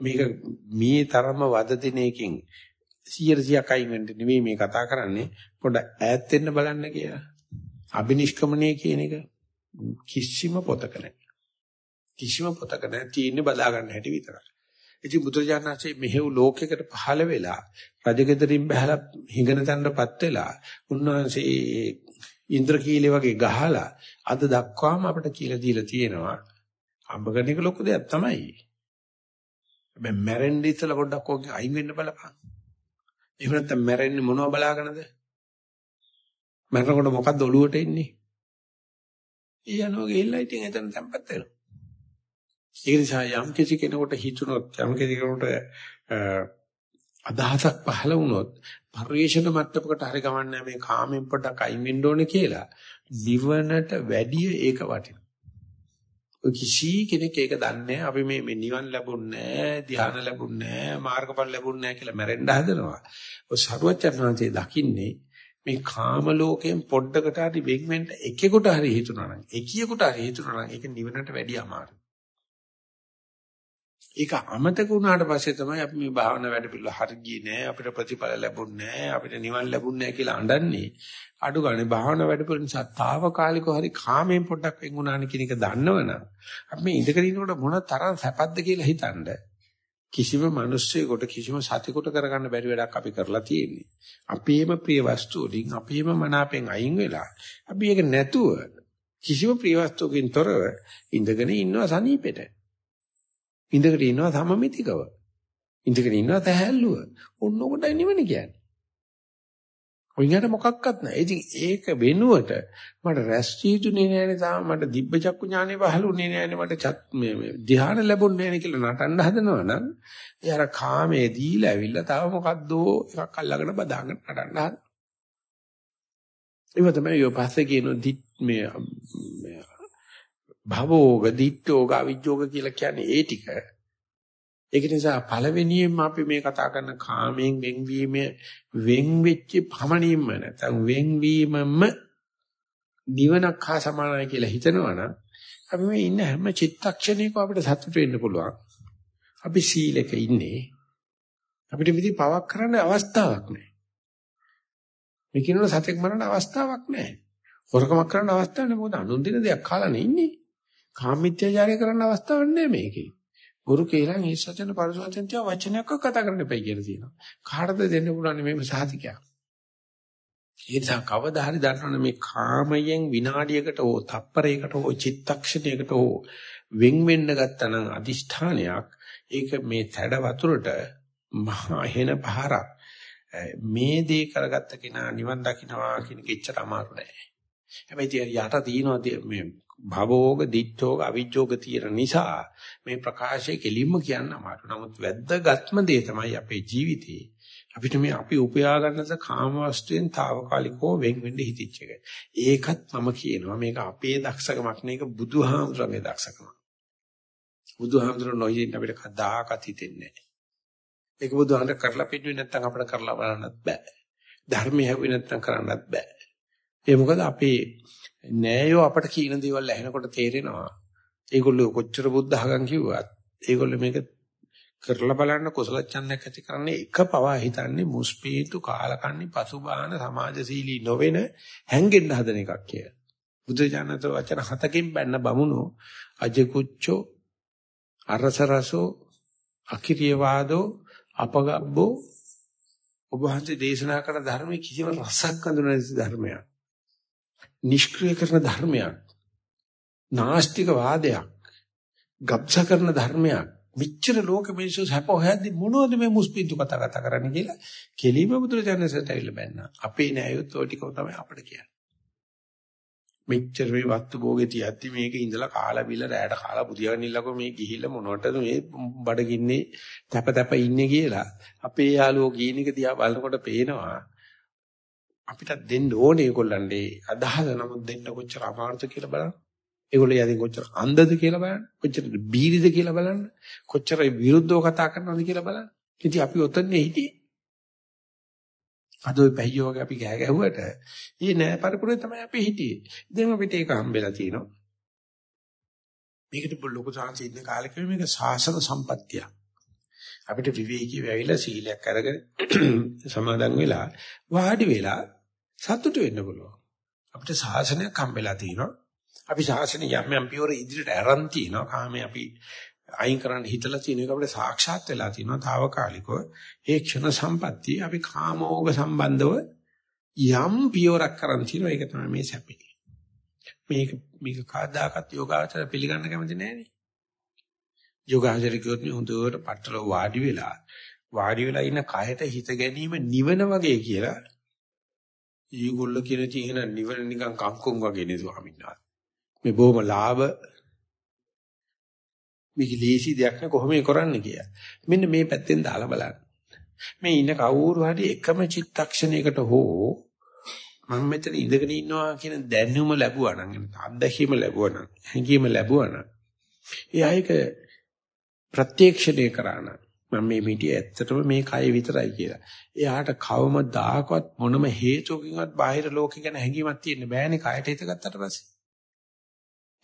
මේක මේ තරම වද දින එකකින් 100ක් අයින් වෙන්න නෙවෙයි මේ කතා කරන්නේ. පොඩ ඈත් වෙන්න බලන්න කියලා. අබිනිෂ්ක්‍මණය කියන එක කිසිම පොතක නැහැ. කිසිම පොතක නැහැ තියෙන්නේ බදා ගන්න හැටි විතරයි. ඉතින් බුදුරජාණන්සේ මෙහෙව් ලෝකයකට පහළ වෙලා රජගෙදරින් බහලා හිඟන තැනටපත් වෙලා උන්වහන්සේ ඉන්ද්‍රකීලේ වගේ ගහලා අද දක්වාම අපිට කියලා දීලා තියෙනවා අම්බ කරන එක ලොකු දෙයක් තමයි. හැබැයි මැරෙන්න ඉස්සලා පොඩ්ඩක් ඕකෙන් අයින් වෙන්න බලපන්. එහෙම නැත්නම් මැරෙන්නේ මොනව බලාගෙනද? මැරෙනකොට මොකද්ද ඔළුවට එන්නේ? ඊයනෝ ගිහිල්ලා ඉතින් එතන තැම්පත් වෙනවා. ඒ නිසා යම් කිසි කෙනෙකුට හිතුනොත් යම් කිසි කෙනෙකුට අදහසක් පහළ වුණොත් පරිේශන මට්ටමකට හරි ගමන්නේ මේ කාමෙන් පොඩක් අයින් වෙන්න ඕනේ කියලා නිවනට වැඩිය ඒක වටිනවා. ඔය කිසි කෙනෙක් ඒක දන්නේ අපි මේ මේ නිවන් ලැබුන්නේ නැහැ, ධ්‍යාන ලැබුන්නේ නැහැ, මාර්ගඵල ලැබුන්නේ නැහැ කියලා මැරෙන්න හදනවා. ඔය සරුවචර්ණාන්තේ දකින්නේ මේ කාම ලෝකයෙන් පොඩ්ඩකට හරි වෙන් වෙන්න එකෙකුට හරි හිතුණා නම්, එකියෙකුට හරි හිතුණා නම් ඒක නිවනට වැඩිය අමාරුයි. ඒක අමතක වුණාට පස්සේ තමයි අපි මේ භාවනා වැඩ පිළිවෙල හරියන්නේ නැහැ අපිට ප්‍රතිඵල ලැබුන්නේ නැහැ අපිට නිවන් ලැබුන්නේ නැහැ කියලා අඬන්නේ. අඩු ගානේ භාවනා වැඩ පිළිවෙල නිසා తాවකාලිකව හරි කාමයෙන් පොඩ්ඩක් වෙන් වුණානේ කියන එක දන්නවනම් අපි මේ ඉඳගෙන ඉන්නකොට මොන තරම් සැපද කියලා හිතනද? කිසිම මිනිස්සෙකුට කිසිම සතෙකුට කරගන්න බැරි වැඩක් අපි කරලා තියෙන්නේ. අපේම ප්‍රිය වස්තු වලින් අපේම මනාපෙන් අයින් වෙලා අපි ඒක නැතුව කිසිම ප්‍රිය වස්තුවකින් තොරව ඉඳගෙන ඉන්නවා සනීපෙට. ඉඳගෙන ඉන්නවා සමමිතිකව. ඉඳගෙන ඉන්නවා තැහැල්ලුව. ඔන්න ඔකටයි නිවන කියන්නේ. ඔයින්කට මොකක්වත් නැහැ. ඉතින් ඒක වෙනුවට මට රැස් ජීතුනේ නෑනේ තාම මට දිබ්බ චක්කු ඥානෙ පහළුනේ නෑනේ මට මේ ධ්‍යාන ලැබුණේ නෑනේ කියලා නටන්න හදනවා නම් ඒ අර කාමයේ දීලා ඇවිල්ලා තව මොකද්දෝ එකක් අල්ලගෙන බදාගෙන නටන්න හදනවා. ඒක තමයි ඔය පස්සේ කියන මේ භවෝග, දිට්ඨෝග, අවිජ්ජෝග කියලා කියන්නේ ඒ ටික. ඒක නිසා පළවෙනියෙන්ම අපි මේ කතා කරන කාමයෙන් වෙන්වීම වෙන් වෙච්ච පමණින්ම නැත්නම් වෙන්වීමම නිවනක් හා සමානයි කියලා හිතනවනම් අපි මේ ඉන්න හැම චිත්තක්ෂණයකම අපිට සතුට වෙන්න පුළුවන්. අපි සීලක ඉන්නේ. අපිට විදි පවක් කරන්න අවස්ථාවක් නැහැ. මේ කිනවල සතෙක් මරන්න අවස්ථාවක් නැහැ. හොරකමක් කරන්න අවස්ථාවක් නැහැ. මොකද අනුන් දින දෙයක් කාලා නෙන්නේ. කාමීත්‍යචාරය කරන්න අවස්ථාවක් නැහැ මේකේ. ගුරු කේලන් හිස්සචන පරිසවචන තියා වචනයක් කතා කරන්න එපයි කියලා තියෙනවා. කාටද දෙන්න පුළුවන් මේ සාතිකයක්? ඒ නිසා කවදා හරි දන්නවනේ මේ කාමයෙන් විනාඩියකට හෝ තප්පරයකට හෝ චිත්තක්ෂණයකට හෝ වෙන් වෙන්න ගත්තනම් අදිෂ්ඨානයක් ඒක මේ සැඩ වතුරට මහා හෙන පහරක් මේ දේ කරගත්ත කෙනා නිවන් දකින්නවා කියන කෙච්චර අමාරු නෑ. හැබැයි යට තියෙනවා මේ භවෝග, දිත්තෝග, අවිජ්ජෝග තියෙන නිසා මේ ප්‍රකාශය කෙලින්ම කියන්න අමාරු. නමුත් වැද්දගත්ම දේ තමයි අපේ ජීවිතේ අපිට මේ අපි උපයා ගන්නද කාම වස්තුවෙන් తాවකාලිකව වෙන් වෙන්න හිතිච්ච එක. ඒකත් මම කියනවා මේක අපේ දක්ෂකමක් නෙක බුදුහාමුදුරගේ දක්ෂකමක්. බුදුහාමුදුර නොහින් අපිට කදාකත් හිතෙන්නේ නැහැ. ඒක බුදුහාමුදුර කරලා පිටුවේ නැත්තම් අපිට කරලා බලන්නත් බෑ. ධර්මය හැවුවේ නැත්තම් කරන්නත් බෑ. ඒ මොකද අපේ නෑයෝ අපට කියන දේවල් ඇහෙනකොට තේරෙනවා. ඒගොල්ලෝ කොච්චර බුද්ධ ආගම් කිව්වත් ඒගොල්ලෝ මේක කරලා බලන්න කුසල ඡන්දයක් ඇති කරන්නේ එක පවා හිතන්නේ මුස්පීතු කාලකන්ණි පසුබාහන සමාජශීලී නොවන හැංගෙන්න හදන එකක් කියලා. බුදුජානක වචන හතකින් බැන්න බමුණෝ අජකුච්චෝ අරසරසෝ අකිරිය වාදෝ අපගබ්බෝ ඔබ වහන්සේ දේශනා කරන ධර්මයේ කිසිම රසක් අඳුන නැති ධර්මයක්. නිෂ්ක්‍රිය කරන ධර්මයක්. නාස්තික වාදයක්. ගබ්ස කරන ධර්මයක්. මෙච්චර ලෝක මිනිස්සු සැප හොයද්දි මොනවද මේ මුස්පින්තු කතා කතා කරන්නේ කියලා කෙලිම බුදුරජාණන්සේට ඇවිල්ලා බැන්නා. අපේ නෑයොත් ඔය ටිකම තමයි අපිට කියන්නේ. මෙච්චර මේ වස්තු භෝගේ තියද්දි මේක ඉඳලා කාලා බිල රැයට කාලා බුදියාගෙන ඉල්ලකෝ මේ ගිහිල්ලා මොනවටද මේ බඩගින්නේ තැප තැප ඉන්නේ කියලා අපේ යාළුවෝ කියන එක දිහා බලනකොට පේනවා අපිට දෙන්න ඕනේ ඒගොල්ලන්ගේ අදහස නමුත් දෙන්න කොච්චර අමාරුද කියලා බලන්න. ඒගොල්ලෝ යදින් කොච්චර අන්ධද කියලා බලන්න. කොච්චර බීරිද කියලා බලන්න. කොච්චර විරුද්ධව කතා කරනවද කියලා බලන්න. ඉතින් අපි ඔතනේ හිටියේ. අද ওই පැහියෝ වගේ අපි ගෑ ගැහුවට ඊ නෑ පරිපූර්ණේ තමයි අපි හිටියේ. දැන් අපිට ඒක හම්බෙලා තියෙනවා. මේකට ලොකු සාංශ ඉන්න කාලෙක මේක සාසන සම්පත්තිය. අපිට විවේකී වෙවිලා සීලයක් අරගෙන (clears throat) සමාදන් වෙලා වාඩි වෙලා සතුටු වෙන්න පුළුවන්. අපිට සාසනයක් හම්බෙලා තියෙනවා. අපි සාසනේ යම් යම් පියවර ඉදිරියට අරන් තිනවා. කාමේ අපි අයින් කරන්න හිතලා තියෙන එක අපිට සාක්ෂාත් වෙලා තියෙනවා. తాවකාලිකව ඒ ක්ෂණ සම්පත්තිය අපි කාමෝග සම්බන්ධව යම් පියවරක් කරන් තිනවා. ඒක තමයි මේ සැපේ. මේක මේක කාදාකත් යෝගාචර පිළිගන්න කැමති නෑනේ. යෝගාචර කියොත් මේ හොඳට පටල වාඩි වෙලා වාඩි වෙලා ඉන්න කයට හිත ගැනීම නිවන වගේ කියලා ඊගොල්ල කියන තියෙන නිවන නිකන් කංකුම් වගේ නේද ස්වාමීන් වහන්සේ. මේ බොහොම ලාභ මේක ලේසි දෙයක් නේ කොහොම කරන්නේ කියලා. මෙන්න මේ පැත්තෙන් දාලා බලන්න. මේ ඉන්න කවුරු හරි එකම චිත්තක්ෂණයකට හෝ මම මෙතන ඉඳගෙන ඉන්නවා කියන දැනුම ලැබුවා නම් අත්දැකීම ලැබුවා නම් හැඟීම ලැබුවා නම් එයා ඒක ප්‍රත්‍යක්ෂණය කරා නම් මම මේ මිටිය ඇත්තටම මේ කය විතරයි කියලා. එයාට කවමදාකවත් මොනම හේතුවකින්වත් බාහිර ලෝකෙ ගැන හැඟීමක් තියෙන්න බෑනේ කයට හිත ගත්තට පස්සේ.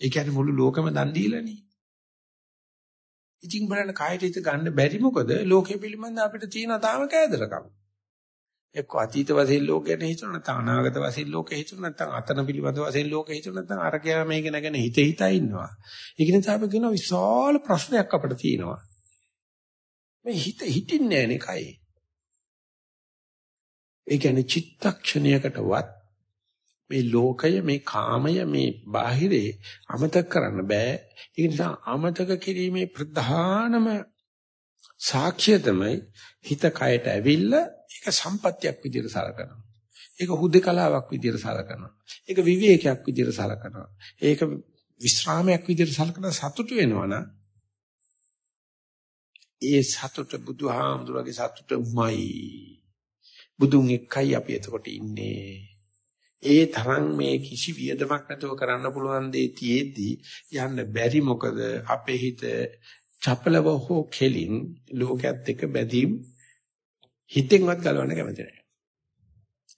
ඒ කියන්නේ මුළු ලෝකෙම දන් දීලානේ. ඉතින් බලන්න කයට හිත ගන්න බැරි මොකද ලෝකෙ පිළිබඳ අපිට තියෙන තාම කෑදරකම්. එක්ක අතීත වශයෙන් ලෝකයට හිතුව නැත්නම් අනාගත වශයෙන් ලෝකෙ හිතුව නැත්නම් අතන පිළිබඳ වශයෙන් ලෝකෙ හිතුව නැත්නම් අර කියලා මේක නැගෙන හිත හිතා ඉන්නවා. ඒක නිසා අපි කියන විශාල ප්‍රශ්නයක් අපිට තියෙනවා. මේ හිත හිටින්නේ නැහනේ කයි. ඒ කියන්නේ චිත්තක්ෂණයකටවත් මේ ලෝකය මේ කාමය මේ බාහිරේ අමතක කරන්න බෑ. ඒ නිසා අමතක කිරීමේ ප්‍රධානම සාක්ෂිය තමයි හිත කයට ඇවිල්ලා ඒක සම්පත්තියක් විදිහට සලකනවා. ඒක හුදේකලාවක් විදිහට සලකනවා. ඒක විවේකයක් විදිහට සලකනවා. ඒක විස්රාමයක් විදිහට සලකන සතුටු වෙනවනම් ඒ සතුට බුදුහාමුදුරගේ සතුටමයි. බුදුන් එක්කයි අපි එතකොට ඉන්නේ. ඒ තරම් මේ කිසි වියදමක් නැතුව කරන්න පුළුවන් දේ තියේදී යන්න බැරි මොකද අපේ හිත චපලව හෝ කෙලින් ලෝකයක් එක්ක බැඳීම් හිතෙන්වත් ගලවන්න කැමති නැහැ.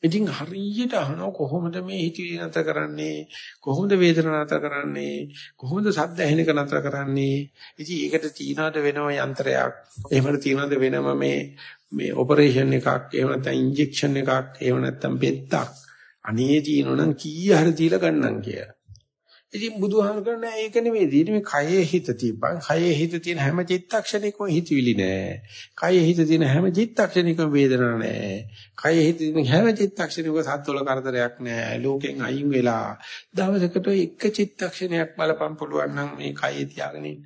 ඉතින් හරියට අහනවා කොහොමද මේ හිතේ නතර කරන්නේ? කොහොමද වේදනාව නතර කරන්නේ? කොහොමද සද්ද ඇහෙන එක නතර කරන්නේ? ඉතින් ඒකට තියනවාද වෙනම යන්ත්‍රයක්. එහෙමද තියනවාද වෙනම මේ මේ ඔපරේෂන් එකක් එහෙම නැත්නම් ඉන්ජෙක්ෂන් එකක් එහෙම නැත්නම් පෙත්තක්. අනේ තියෙනවනම් කීය හරි දීලා ගන්නම් කියලා. ඉතින් බුදුහාම කරන්නේ ඒක නෙවෙයි. ඊට මේ කයේ හිත තියපන්. කයේ හිත තියෙන හැම චිත්තක්ෂණයකම හිතවිලි නෑ. කයේ හිත තියෙන හැම චිත්තක්ෂණයකම වේදනාවක් නෑ. කයේ හිත තියෙන හැම චිත්තක්ෂණයකම සත්වල කරදරයක් නෑ. ලෝකෙන් අයින් වෙලා දවසකට එක චිත්තක්ෂණයක් බලපන් පුළුවන් නම් මේ කයේ තියාගෙන ඉන්න.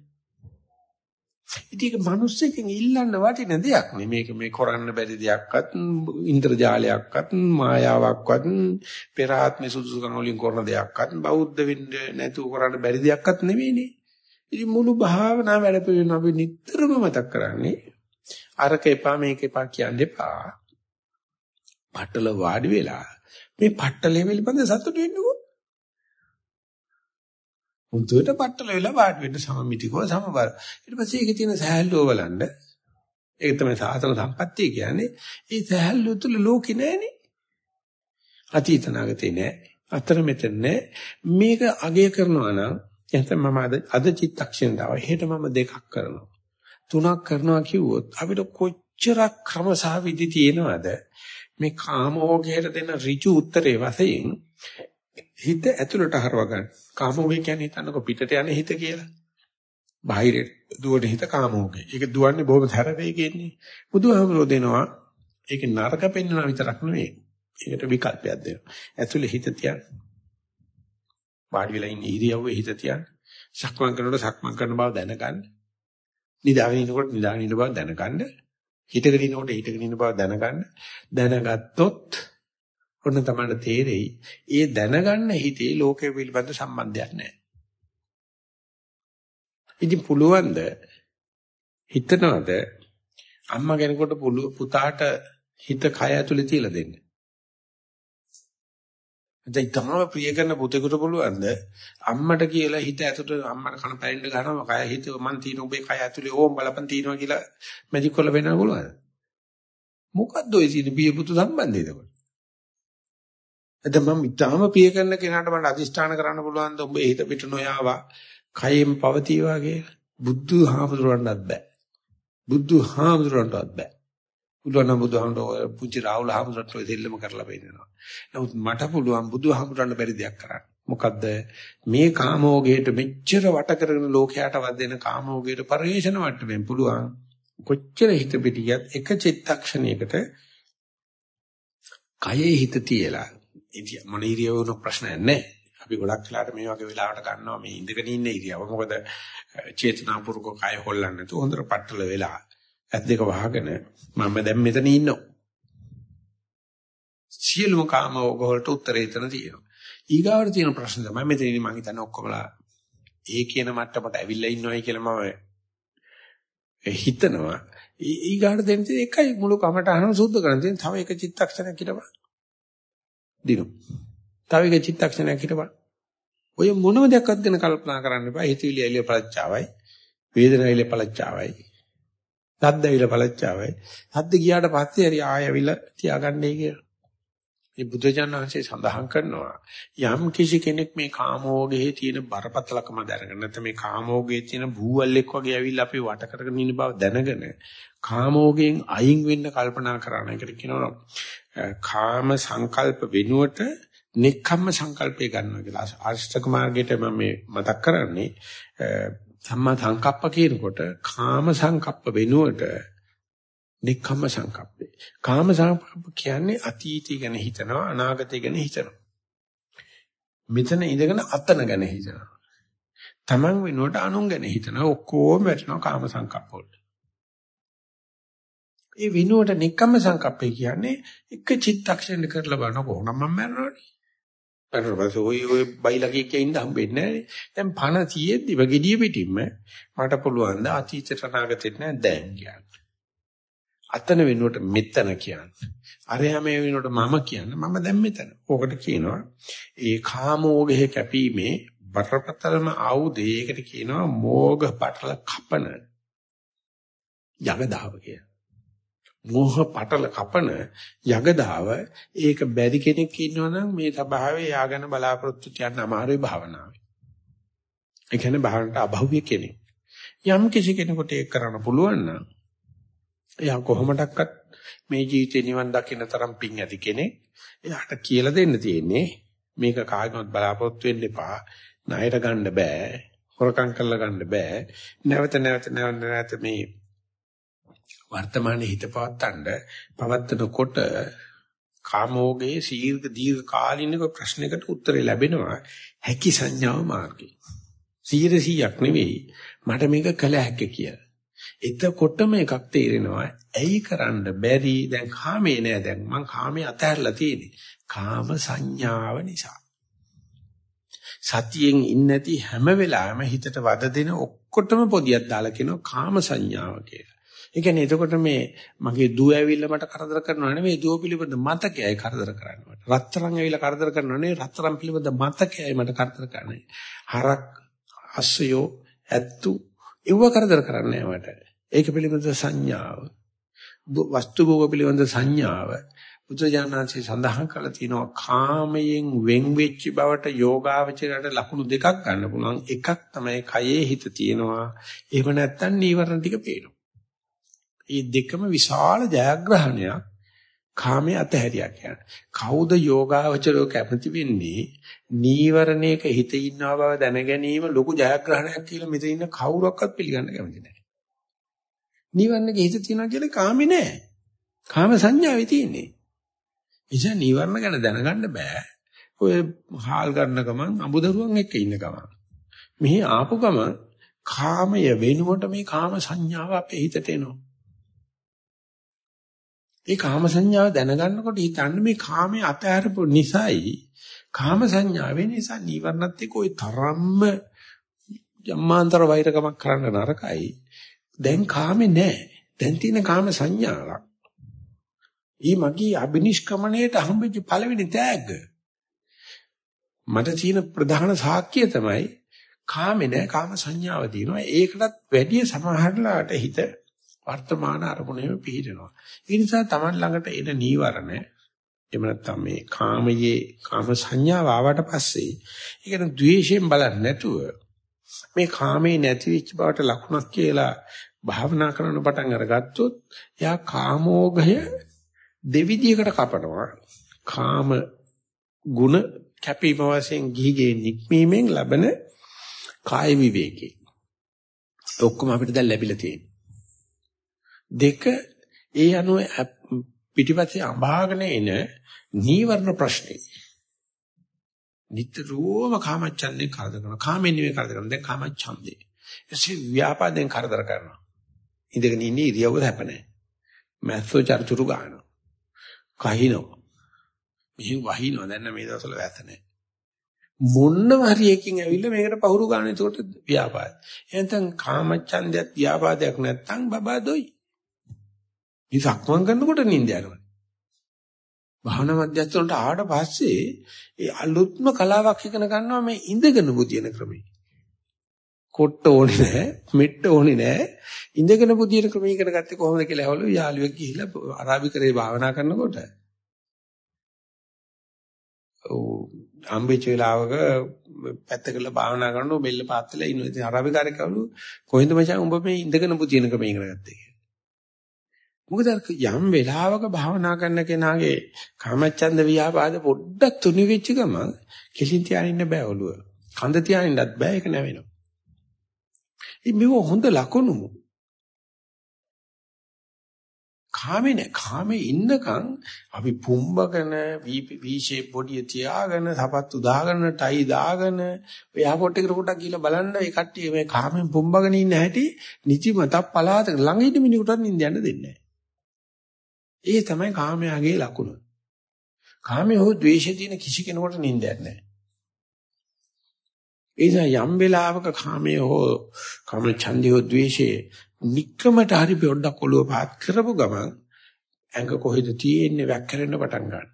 ඉතින් ඒක මිනිස්සුකින් ඉල්ලන්න වටින දෙයක් නේ. මේක මේ කරන්න බැරි දෙයක්වත් ඉන්ද්‍රජාලයක්වත් මායාවක්වත් පෙර ආත්ම සුදුසුකම් වලින් කරන දෙයක්වත් බෞද්ධ වෙන්න නැතුව කරන්න බැරි දෙයක්වත් නෙවෙයිනේ ඉතින් මුළු භාවනා වැඩ පිළිවෙල අපි නිතරම මතක් කරන්නේ අරක එපා මේක එපා කියන්න එපා. පටල වාඩි වෙලා මේ පටලේ පිළිබඳ සතුටු වෙන්නකෝ. උන්ට පట్టල වෙලා වාඩි වෙන්න සමමිතිකව සමබර. ඊට පස්සේ ඒකේ තියෙන සහැල්ලුව බලන්න. ඒක තමයි සාසන සම්පත්තිය කියන්නේ. ඒ සහැල්ලුව තුල ලෝකේ නෑනේ. අතීත නාගතේ නෑ. අතර මෙතන නෑ. මේක අගය කරනවා නම් එහෙනම් මම අද අද චිත්තක්ෂණ දාව. හෙට මම දෙකක් කරනවා. තුනක් කරනවා කිව්වොත් අපිට කොච්චරක් ක්‍රමසහ විදි තියෙනවද? මේ කාමෝගයට දෙන ඍජු උත්තරේ වශයෙන් හිත ඇතුළට හරව ගන්න. කාමෝගේ කියන්නේ හිතන්නකො පිටට යන හිත කියලා. බාහිරට දුවන හිත කාමෝගේ. ඒක දුවන්නේ බොහොම තර වේගෙන්නේ. බුදුහාමුදුරෝ දෙනවා ඒක නරක පෙන්වන විතරක් නෙවෙයි. ඒකට විකල්පයක් දෙනවා. ඇතුළේ හිත තියන්න. වාඩි වෙලා ඉන්න ඉරියව්වේ හිත තියන්න. සක්මන් කරනකොට සක්මන් කරන බව දැනගන්න. නිදාගෙන ඉන්නකොට නිදාගෙන ඉන්න බව දැනගන්න. හිතගෙන ඉන්නකොට හිතගෙන ඉන්න බව දැනගන්න. දැනගත්තොත් ඔන්න තමයි තේරෙයි. ඒ දැනගන්න හිතේ ලෝකෙ පිළිබඳ සම්බන්ධයක් නැහැ. ඉතින් පුළුවන්ද හිතනවද අම්මා කෙනෙකුට පුතාට හිත කය ඇතුලේ තියලා දෙන්න. දැන් තමයි ප්‍රිය කරන පුතේකට පුළුවන්ද අම්මට කියලා හිත ඇතුලේ අම්මට කන පැලින්න ගන්නවා කය හිත මන් තියෙන ඔබේ කය ඇතුලේ ඕම් බලපන් තියනවා කියලා මැජික් කරලා වෙන්න පුළුවන්ද? මොකද්ද ඔය තියෙන බිය පුතු සම්බන්ධය එතකොට? එතන මම ඊටාම පිය කරන කෙනාට මට අදිෂ්ඨාන කරන්න පුළුවන් ද ඔබ හිත පිට නොයාවා. කයෙන් පවතිවා කියලා බුදු හාමුදුරන්වත් බෑ. බුදු හාමුදුරන්වත් බෑ. පුළුවන් බුදුහාමුදුරෝ පුංචි රාහුල හාමුදුරන්ට දෙල්ලම කරලා බෙන්නනවා නමුත් මට පුළුවන් බුදුහාමුදුරන්ට බැරි දෙයක් කරන්න. මොකද්ද? මේ කාමෝගයට මෙච්චර වට කරගෙන ලෝකයට වදින කාමෝගයට පරිේශන වට්ටමින් පුළුවන් කොච්චර හිත පිටියත් එක චිත්තක්ෂණයකට කයේ හිත තියලා ඉතින් මොන ඉරියව්ව උන ප්‍රශ්නයක් නැහැ. අපි ගොඩක් වෙලාට මේ වගේ වෙලාවට ගන්නවා මේ ඉඳගෙන ඉන්න ඉරියව්ව. මොකද චේතනාපූර්වක කය හොල්ලන්නේ නැතුව හොඳට පట్టල වෙලා ඇස් දෙක වහගෙන මම දැන් මෙතන ඉන්නවා. සියලුම කාම වලට උත්තරේ එතන තියෙනවා. ඊගාවට තියෙන ප්‍රශ්න තමයි මෙතනදී මම හිතන්නේ ඔක්කොමලා ඒ කියන මට්ටමට ඇවිල්ලා ඉන්නවයි කියලා මම හිතනවා. ඊගාට දෙන්න තියෙන එකයි මුළු කමට අහන සුද්ධ කරන තියෙන තව එක චිත්තක්ෂණයක් හිටපන්. දිනු. තව එක චිත්තක්ෂණයක් හිටපන්. ඔය මොනම දෙයක්වත් ගැන කල්පනා කරන්න එපා. හිතවිලි ඇවිල්ලා පළච්චාවයි. වේදනාව ඇවිල්ලා පළච්චාවයි. සද්ද ඇවිල්ලා පළච්චාවයි. සද්ද ගියාට පස්සේ හරි ආය ඇවිල්ලා තියාගන්නයි කියලා. මේ බුදුජානනාංශය සඳහන් කරනවා යම් කිසි කෙනෙක් මේ කාමෝගයේ තියෙන බරපතලකම දැනගෙන නැත්නම් මේ කාමෝගයේ තියෙන බූවල්ෙක් වගේ ඇවිල්ලා අපි වට කරගෙන ඉන්න බව දැනගෙන කාමෝගයෙන් අයින් වෙන්න කල්පනා කරන එකට කියනවා කාම සංකල්ප වෙනුවට නික්කම්ම සංකල්පය ගන්නවා කියලා. ආර්ෂ්ඨක මාර්ගයට මම මේ මතක් කරන්නේ සම්මා සංකප්ප කියනකොට කාම සංකප්ප වෙනුවට නික්කම්ම සංකප්පේ. කාම සංකප්ප කියන්නේ අතීතය ගැන හිතනවා අනාගතය ගැන හිතනවා. මෙතන ඉඳගෙන අතන ගැන හිතනවා. Taman වෙනුවට අනුන් ගැන හිතනවා ඔක්කොම වැටෙනවා කාම සංකප්ප වලට. ඒ විනුවට නික්කම්ම සංකප්පේ කියන්නේ එක චිත්තක්ෂණයක කරලා බලන කොහොමද මම මරනවනේ. ඊට ඔය ඔය බයිලා කිය කිය ඉඳ හම්බෙන්නේ නැහැ. දැන් පණ තියෙද්දි වගෙඩිය පිටින්ම මට පුළුවන් ද අතීතයට අනාගතයට නෑ දැන් කියන්නේ. අතන වෙනුවට මෙතන කියන්නේ. අරයා මේ වෙනුවට මම කියන්නේ මම දැන් මෙතන. ඕකට කියනවා ඒ කාමෝගයේ කැපීමේ බරපතලම ආයුධය. ඒකට කියනවා මෝග පටල කපන. යගදාව කියලා. මෝහ පටල කපන යගදාව ඒක බැරි කෙනෙක් ඉන්නවනම් මේ ස්වභාවය යාගෙන බලාපොරොත්තු තියන්න අමාරුයි භාවනාවේ. ඒ කියන්නේ භාවනට අභව්‍ය කෙනෙක්. යම් කිසි කෙනෙකුට ඒක කරන්න පුළුවන් නම් එයා කොහොමඩක්වත් මේ ජීවිතේ නිවන් දකින්න තරම් පිං ඇති කෙනෙක්. එයාට කියලා දෙන්න තියෙන්නේ මේක කාගෙවත් බලාපොරොත්තු වෙන්න එපා. ණයට ගන්න බෑ. හොරකම් කරලා ගන්න බෑ. නැවත නැවත නැවත නැවත මේ වර්තමානයේ හිත පවත්තන්න පවත්තනකොට කාමෝගේ සීර්ඝ දීර්ඝ කාලිනික ප්‍රශ්නයකට උත්තරේ ලැබෙනවා හැකි සංඥාව මාර්ගේ 100ක් නෙවෙයි මට මේක කළ හැකිය කියලා. එතකොටම එකක් තේරෙනවා ඇයි කරන්න බැරි දැන් කාමේ නෑ දැන් මං කාමේ අතහැරලා තියෙන්නේ කාම සංඥාව නිසා සතියෙන් ඉන්නේ නැති හැම වෙලාවෙම හිතට වද දෙන ඔක්කොටම පොදියක් දාලා කියනවා කාම සංඥාව කියලා. ඒ කියන්නේ එතකොට මේ මගේ දුව ඇවිල්ලා මට කරදර කරනවා නෙවෙයි දුව පිළිබඳ මතකයයි කරදර කරන්නේ. රත්තරන් ඇවිල්ලා කරදර කරනවා නෙවෙයි රත්තරන් පිළිබඳ මතකයයි මට කරදර කරන්නේ. හරක් අස්සයෝ ඇත්තු ඒව කරදර කරන්නේ මට. ඒක පිළිබඳ සංඥාව. වස්තු භෝග පිළිබඳ සංඥාව. බුදුජානනාංශي සඳහන් කළා තියෙනවා කාමයෙන් වෙන් වෙච්ච බවට යෝගාවචරයට ලකුණු දෙකක් ගන්න පුළුවන්. එකක් තමයි කයේ හිත තියෙනවා. එහෙම නැත්නම් නීවරණ ටික පේනවා. මේ දෙකම විශාල ජයග්‍රහණයක් කාමයේ අතහැරියා කියන්නේ. කවුද යෝගාවචරෝ කැමති වෙන්නේ? නීවරණයක හිත ඉන්නවා බව දැන ගැනීම ලොකු ජයග්‍රහණයක් කියලා මෙතන ඉන්න කවුරක්වත් පිළිගන්න කැමති නැහැ. නීවරණයක හිත තියනවා කියන්නේ කාමේ නෑ. කාම සංඥාවේ තියෙන්නේ. එනිසා නීවරණ ගැන දැනගන්න බෑ. ඔය හාල් ගන්න ගමන් අඹදරුවන් එක්ක ඉන්න ගමන්. මෙහි ආපු ගම කාමය වෙනුවට මේ කාම සංඥාව අපේ හිතට එනවා. ඒ කාම සංඥාව දැනගන්නකොට හිතන්නේ මේ කාමයේ අතහැරපු නිසායි කාම සංඥාවේ නිසා නීවරණත් එක්ක ওই තරම්ම ජම්මාන්තර වෛරකමක් කරන්න නරකයි. දැන් කාමේ නැහැ. දැන් තියෙන කාම සංඥාවක්. ඊ මගේ අබිනිෂ්ක්‍මණයට හම්බෙච්ච පළවෙනි තෑග්ග. මට තියෙන ප්‍රධාන සාක්ෂිය තමයි කාමේ නෑ කාම සංඥාව දිනනවා. ඒකටත් වැඩි සමහරලාට හිත වර්තමාන අරමුණේම පිහිටනවා. ඒ නිසා Taman ළඟට එන නීවරණ එහෙම නැත්නම් මේ කාමයේ කාම සංඥාව ආවට පස්සේ ඒකන ද්වේෂයෙන් බලන්නේ නැතුව මේ කාමේ නැති වෙච්ච බවට ලකුණක් කියලා භාවනා කරන පටන් අරගත්තොත් එයා කාමෝගය දෙවිදියකට කපනවා. කාම ගුණ කැපීම වශයෙන් ගිහිගේ නික්මීමෙන් ලබන කාය විවේකේ. ඔක්කොම අපිට දැන් ලැබිලා තියෙනවා. දෙක ඒ අනුව පිටිපස්සේ අභාගන එන නීවරණ ප්‍රශ්නේ. නිතරම කාමච්ඡන්දේ කරදර කරනවා. කාමෙන් නෙවෙයි කරදර කරනවා. දැන් කාමච්ඡන්දේ. එසේ ව්‍යාපාදයෙන් කරදර කරනවා. ඉඳගෙන ඉන්නේ ඉරියව්ව හැප නැහැ. මැස්සෝ චර්චුරු ගන්නවා. කහිනවා. මෙහි වහිනවා. දැන් මේ දවස්වල වැත නැහැ. මොන්නම හරි එකකින් ඇවිල්ලා මේකට පහුරු ගන්න. ඒකට ව්‍යාපාද. එහෙනම් කාමච්ඡන්දයක් ව්‍යාපාදයක් නැත්තම් බබා දොයි. මේ සක්මන් කරනකොට නිින්ද යනවා. භාවනා මධ්‍යස්ථ වලට ආවට පස්සේ ඒ අලුත්ම කලාවක් ඉගෙන ගන්නවා මේ ඉඳගෙන බුදින ක්‍රමය. කොට්ට ඕනේ නැහැ, මෙට්ට ඕනේ නැහැ. ඉඳගෙන බුදින ක්‍රමය ඉගෙන ගත්තේ කොහොමද කියලා ඇහවලු යාළුවෙක් ගිහිල්ලා අරාබිකරේ භාවනා කරනකොට. ඔව් අම්බෙච වෙලාවක පැත්තකලා භාවනා කරනකොට බෙල්ල පාත්තලා ඉන්නවා. ඉතින් අරාබිකාරේ කවලු කොහෙන්ද මචං උඹ මේ ඉඳගෙන බුදින ක්‍රමය ඉගෙන ගත්තේ මොකද යම් වෙලාවක භාවනා කරන කෙනාගේ කාමච්ඡන්ද ව්‍යාපාද පොඩ්ඩක් තුනි වෙච්ච ගමන් කෙලින් තියාගෙන ඉන්න බෑ ඔළුව. කඳ තියාගෙනත් බෑ ඒක නැවෙනවා. ඉතින් මේක හොඳ ලකුණු. කාමේ නෑ කාමේ ඉන්නකම් අපි පුම්බගෙන වී බොඩිය තියාගෙන සපත්තු දාගෙන ටයි දාගෙන එයාපෝට් එකට පොඩක් ගිහලා බලන්න ඒ කට්ටිය මේ කාමෙන් පුම්බගෙන ඉන්න හැටි නිදිමතක් පලාතක ළඟ හිට මිනිහටත් නිින්ද යන්න දෙන්නේ නෑ ඒ තමයි කාමයාගේ ලකුණ. කාමයේ හෝ ද්වේෂයේ තියෙන කිසි කෙනෙකුට නිින්දයක් නැහැ. ඒ නිසා යම් වෙලාවක කාමයේ හෝ කාම ඡන්දිය හෝ ද්වේෂයේ নিকකමට හරි පොඩ්ඩක් ඔළුව පාත් කරපු ගමන් ඇඟ කොහෙද තියෙන්නේ වැක්කරෙන්න පටන් ගන්නවා.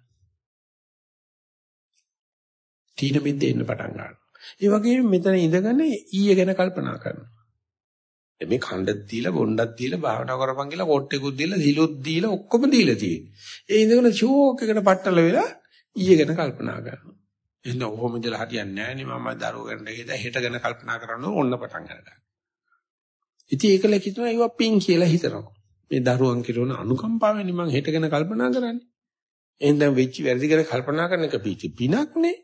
තීන මිද්දේ ඉන්න පටන් ගන්නවා. ඒ වගේම මෙතන ඉඳගෙන ඊයේ ගැන කල්පනා කරනවා. මේ කණ්ඩක් දීලා බොණ්ඩක් දීලා භාවනා කරපන් කියලා කොට්ටෙකුත් දීලා සිලුත් දීලා ඔක්කොම දීලා තියෙන්නේ. ඒ ඉඳගෙන ෂෝක් එකට පట్టල වෙලා ඊයේ ගැන කල්පනා කරනවා. එහෙනම් ඔහොම ඉඳලා හරියන්නේ නැහැ නේ මම දරුවෝ ගැන හෙට හෙට ගැන කල්පනා කරන්න ඕන්න පටන් ගන්නවා. ඉතින් ඒකල හිතනවා ඒවා පින් කියලා හිතනවා. මේ දරුවන් කිරවන අනුකම්පාවෙන් මම හෙට ගැන කල්පනා කරන්නේ. එහෙනම් වෙච්ච වැරදි ගැන කල්පනා කරන එක පිනක් නේ.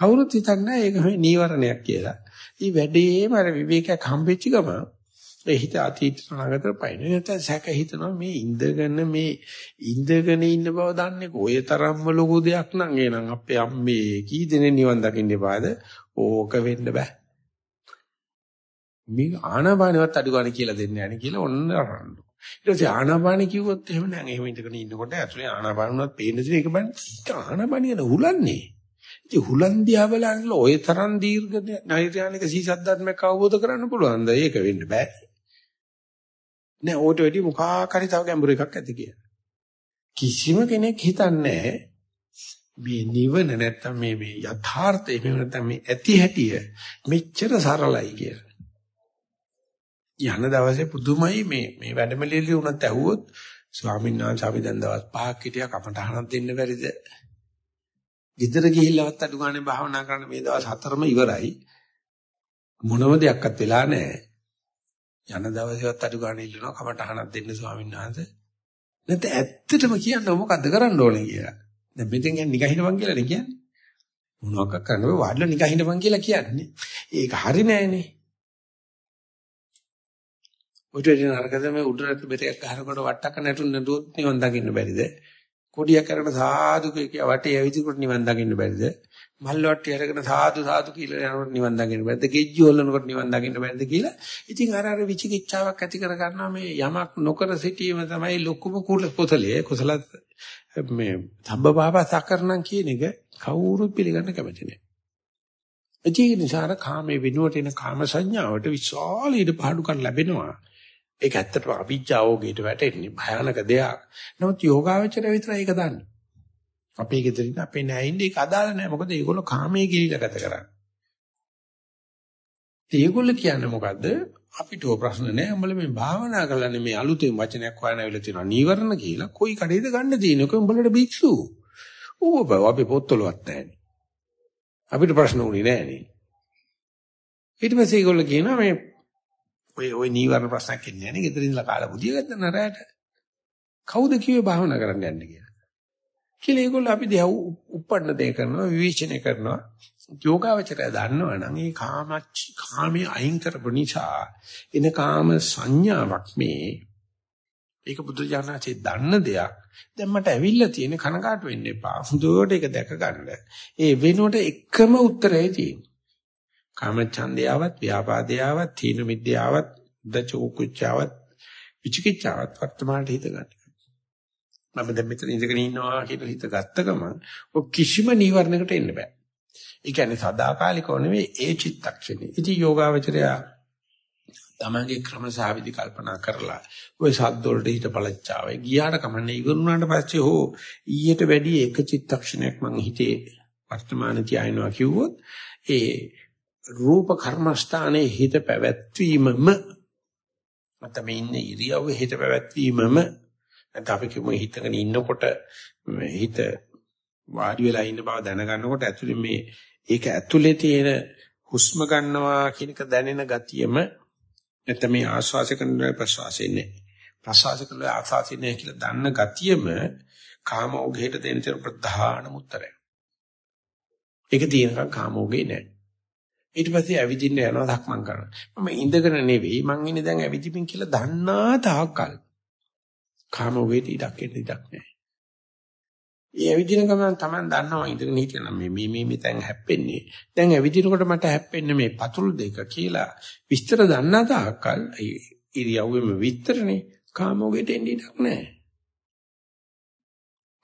කවුරුත් හිතන්නේ ඒක මේ නීවරණයක් කියලා. ඊ වැඩේම අර විවේකයක් හම්බෙච්ච ගම ඒ හිත අතීත අනාගතට පයින්. නැත්නම් සැක හිතනවා මේ ඉඳගෙන මේ ඉඳගෙන ඉන්න බව දන්නේ කොය තරම්ම ලොකු දෙයක් නම් එනං අපේ අම්මේ කී දෙනෙක් නිවන් දකින්න එපාද? ඕක වෙන්න බෑ. මේ ආනාපානවත් අඩු ගන්න කියලා දෙන්නේ නැහැ නේ කියලා ඔන්න අරන්න. ඊට පස්සේ ආනාපාන කිව්වොත් එහෙම නෑ. එහෙම ඉඳගෙන ඉන්නකොට ඇතුලේ ආනාපාන උනත් පේන දේ ඒක බලන්න. ඒක ආනාපාන කියන හුලන්නේ. ඉතින් හුලන්දියා බලන්න ඔය තරම් දීර්ඝ නෛර්යානික සීසද්ධාත්මයක් අවබෝධ කරන්න පුළුවන්ද? ඒක වෙන්න බෑ. නෑ ඕට වැඩි මොකක් හරි තව ගැඹුරු එකක් ඇති කියලා. කිසිම කෙනෙක් හිතන්නේ මේ නිවන නැත්තම් මේ මේ යථාර්ථය මේ නැත්තම් මේ ඇති හැටිය මෙච්චර සරලයි කියලා. යන දවසේ පුදුමයි මේ මේ වැඩමලියලි උනත් ඇහුවොත් ස්වාමීන් වහන්සේ අපි දැන් දවස් පහක් හිටියා කමටහනක් දෙන්න බැරිද? ගෙදර ගිහිල්ලවත් අඩු ගානේ භාවනා කරන්න මේ දවස් හතරම ඉවරයි. මොනම දෙයක්වත් වෙලා නැහැ. යන දවසේවත් අඩු ගානේ ඉල්ලනවා කමටහනක් දෙන්න ස්වාමීන් වහන්සේ. නැත්නම් ඇත්තටම කියන්න මොකද්ද කරන්න ඕනේ කියලා. දැන් මෙතෙන් යන නිකහිනවන් කියලා නේ කියන්නේ. මොනවක් කරන්න බෑ වාඩිලා නිකහිනවන් කියලා කියන්නේ. ඒක හරි නෑනේ. උඩට නරකද මේ උඩරට බෙරයක් ගහනකොට වට්ටක නැටුන නදුවොත් නිවන් දකින්න බැරිද? කොඩියක් අරගෙන සාදු කිය වටේ ඇවිදිනකොට නිවන් දකින්න බැරිද? මල් වට්ටිය අරගෙන සාදු සාදු කියලා යනකොට නිවන් දකින්න බැරිද? ගෙජ්ජි හොල්ලනකොට නිවන් දකින්න බැරිද කියලා. ඉතින් අර අර විචිකිච්ඡාවක් ඇති කර ගන්නවා මේ යමක් නොකර සිටීම තමයි ලොකුම කුල පොතලේ කුසල මේ සම්බපාපසකරණම් කියන එක කවුරුත් පිළිගන්න කැමති නෑ. ඒ නිසා කාමයේ වෙනුවට එන කාම සංඥාවට විශාල ඊට පාඩුකම් ලැබෙනවා. ඒක ඇත්තටම අවිජ්ජාවෝගයට වැටෙන්නේ භයානක දෙයක්. නමුත් යෝගාවචරය විතරයි ඒක දන්නේ. අපේ ගෙදරින් අපේ නෑයින්ද ඒක අදාළ නෑ. මොකද ඒගොල්ලෝ කාමයේ ගිලිලා ගත කරන්නේ. ඒගොල්ලෝ කියන්නේ මොකද්ද? අපිට ඕ ප්‍රශ්න නෑ. උඹලා මේ භාවනා කරලානේ මේ අලුතෙන් වචනයක් හොයන වෙලාව තියෙනවා. නීවරණ කියලා. කොයි කඩේද ගන්න තියෙන්නේ? කොයි උඹලට භික්ෂු. ඌව බව අපේ පොත්වලවත් නෑනේ. අපිට ප්‍රශ්න උනේ නෑනේ. ඊට පස්සේ ඒගොල්ලෝ කියනවා මේ ඔය ඔය නීවරණ ප්‍රශ්නයක් එන්නේ නැහැ නේ. ගෙදර ඉඳලා කාලා බුදිය ගත්තා නරයට. කවුද කිව්වේ භාවනා කරන්න යන්න කියලා? කියලා ඒගොල්ලෝ අපි දිහා උප්පන්න දෙය කරනවා, විවේචනය කරනවා. යෝගාවචරය දන්නවනම් මේ කාමච්ච කාමයේ අයින් කරපු නිසා එන කාම සංඥාවක් මේ ඒක බුදු දානසේ දන්න දෙයක්. දැන් මට ඇවිල්ලා තියෙන කනකාට වෙන්න එපා. හොඳට ඒක දැක ගන්න. ඒ වෙනුවට එකම උත්තරය තියෙනවා. කාමච්ඡන්දයාවත් ව්‍යාපාදයාවත් තීන මිද්‍යාවත් දචෝකුච්චාවත් විචිකිච්ඡාවත් වර්තමානට හිත ගන්න. මම දැන් මෙතන ඉඳගෙන ඉන්නවා කියලා හිත ගත්ත ගමන් ඔය කිසිම නීවරණයකට එන්න බෑ. ඒ කියන්නේ සදාකාලිකව නෙවෙයි ඒ චිත්තක්ෂණේ. ඉති යෝගාවචරය තමන්ගේ ක්‍රමසහවිදි කල්පනා කරලා ওই සද්ද වලට හිත පළච්චාවයි ගියාට කමන්නේ ඉවරුණාට පස්සේ හෝ ඊට වැඩි එක චිත්තක්ෂණයක් මං හිතේ වර්තමාන තියාිනවා කිව්වොත් ඒ රූප කර්මස්ථානයේ හිත පැවැත්වීමම නැත්නම් මේ ඉන්න ඉරියව්වේ හිත පැවැත්වීමම නැත්නම් අපි කියමු හිතගෙන ඉන්නකොට හිත වාඩි වෙලා ඉන්න බව දැනගන්නකොට ඇතුලේ මේ ඒක ඇතුලේ තියෙන හුස්ම ගන්නවා කියනක දැනෙන ගතියම නැත්නම් මේ ආශ්වාස කරන ප්‍රශ්වාසය නේ ප්‍රශ්වාස කරන ආශ්වාසය නේ කියලා දන්න ගතියම කාමෝගයට දෙන ප්‍රධානම උත්තරය. ඒක තියෙනකම් කාමෝගේ නැහැ. ඊට පස්සේ ඇවිදින්න යනවා ධක්මං කරනවා. මම ඉඳගෙන නෙවෙයි මං ඉන්නේ දැන් ඇවිදින්න කියලා දන්නා තාක්කල්. කාම වේදී ඉඩක් එන්න ඉඩක් නැහැ. ඒ ඇවිදින ගමන් Taman දන්නවා ඉඳගෙන හිටියනම් මේ මේ මේ මෙතෙන් හැප්පෙන්නේ. දැන් ඇවිදිනකොට මට හැප්පෙන්නේ මේ පතුල් දෙක කියලා විස්තර දන්නා තාක්කල් ඉරියව්වෙම විස්තරනේ කාමෝගෙට එන්න ඉඩක් නැහැ.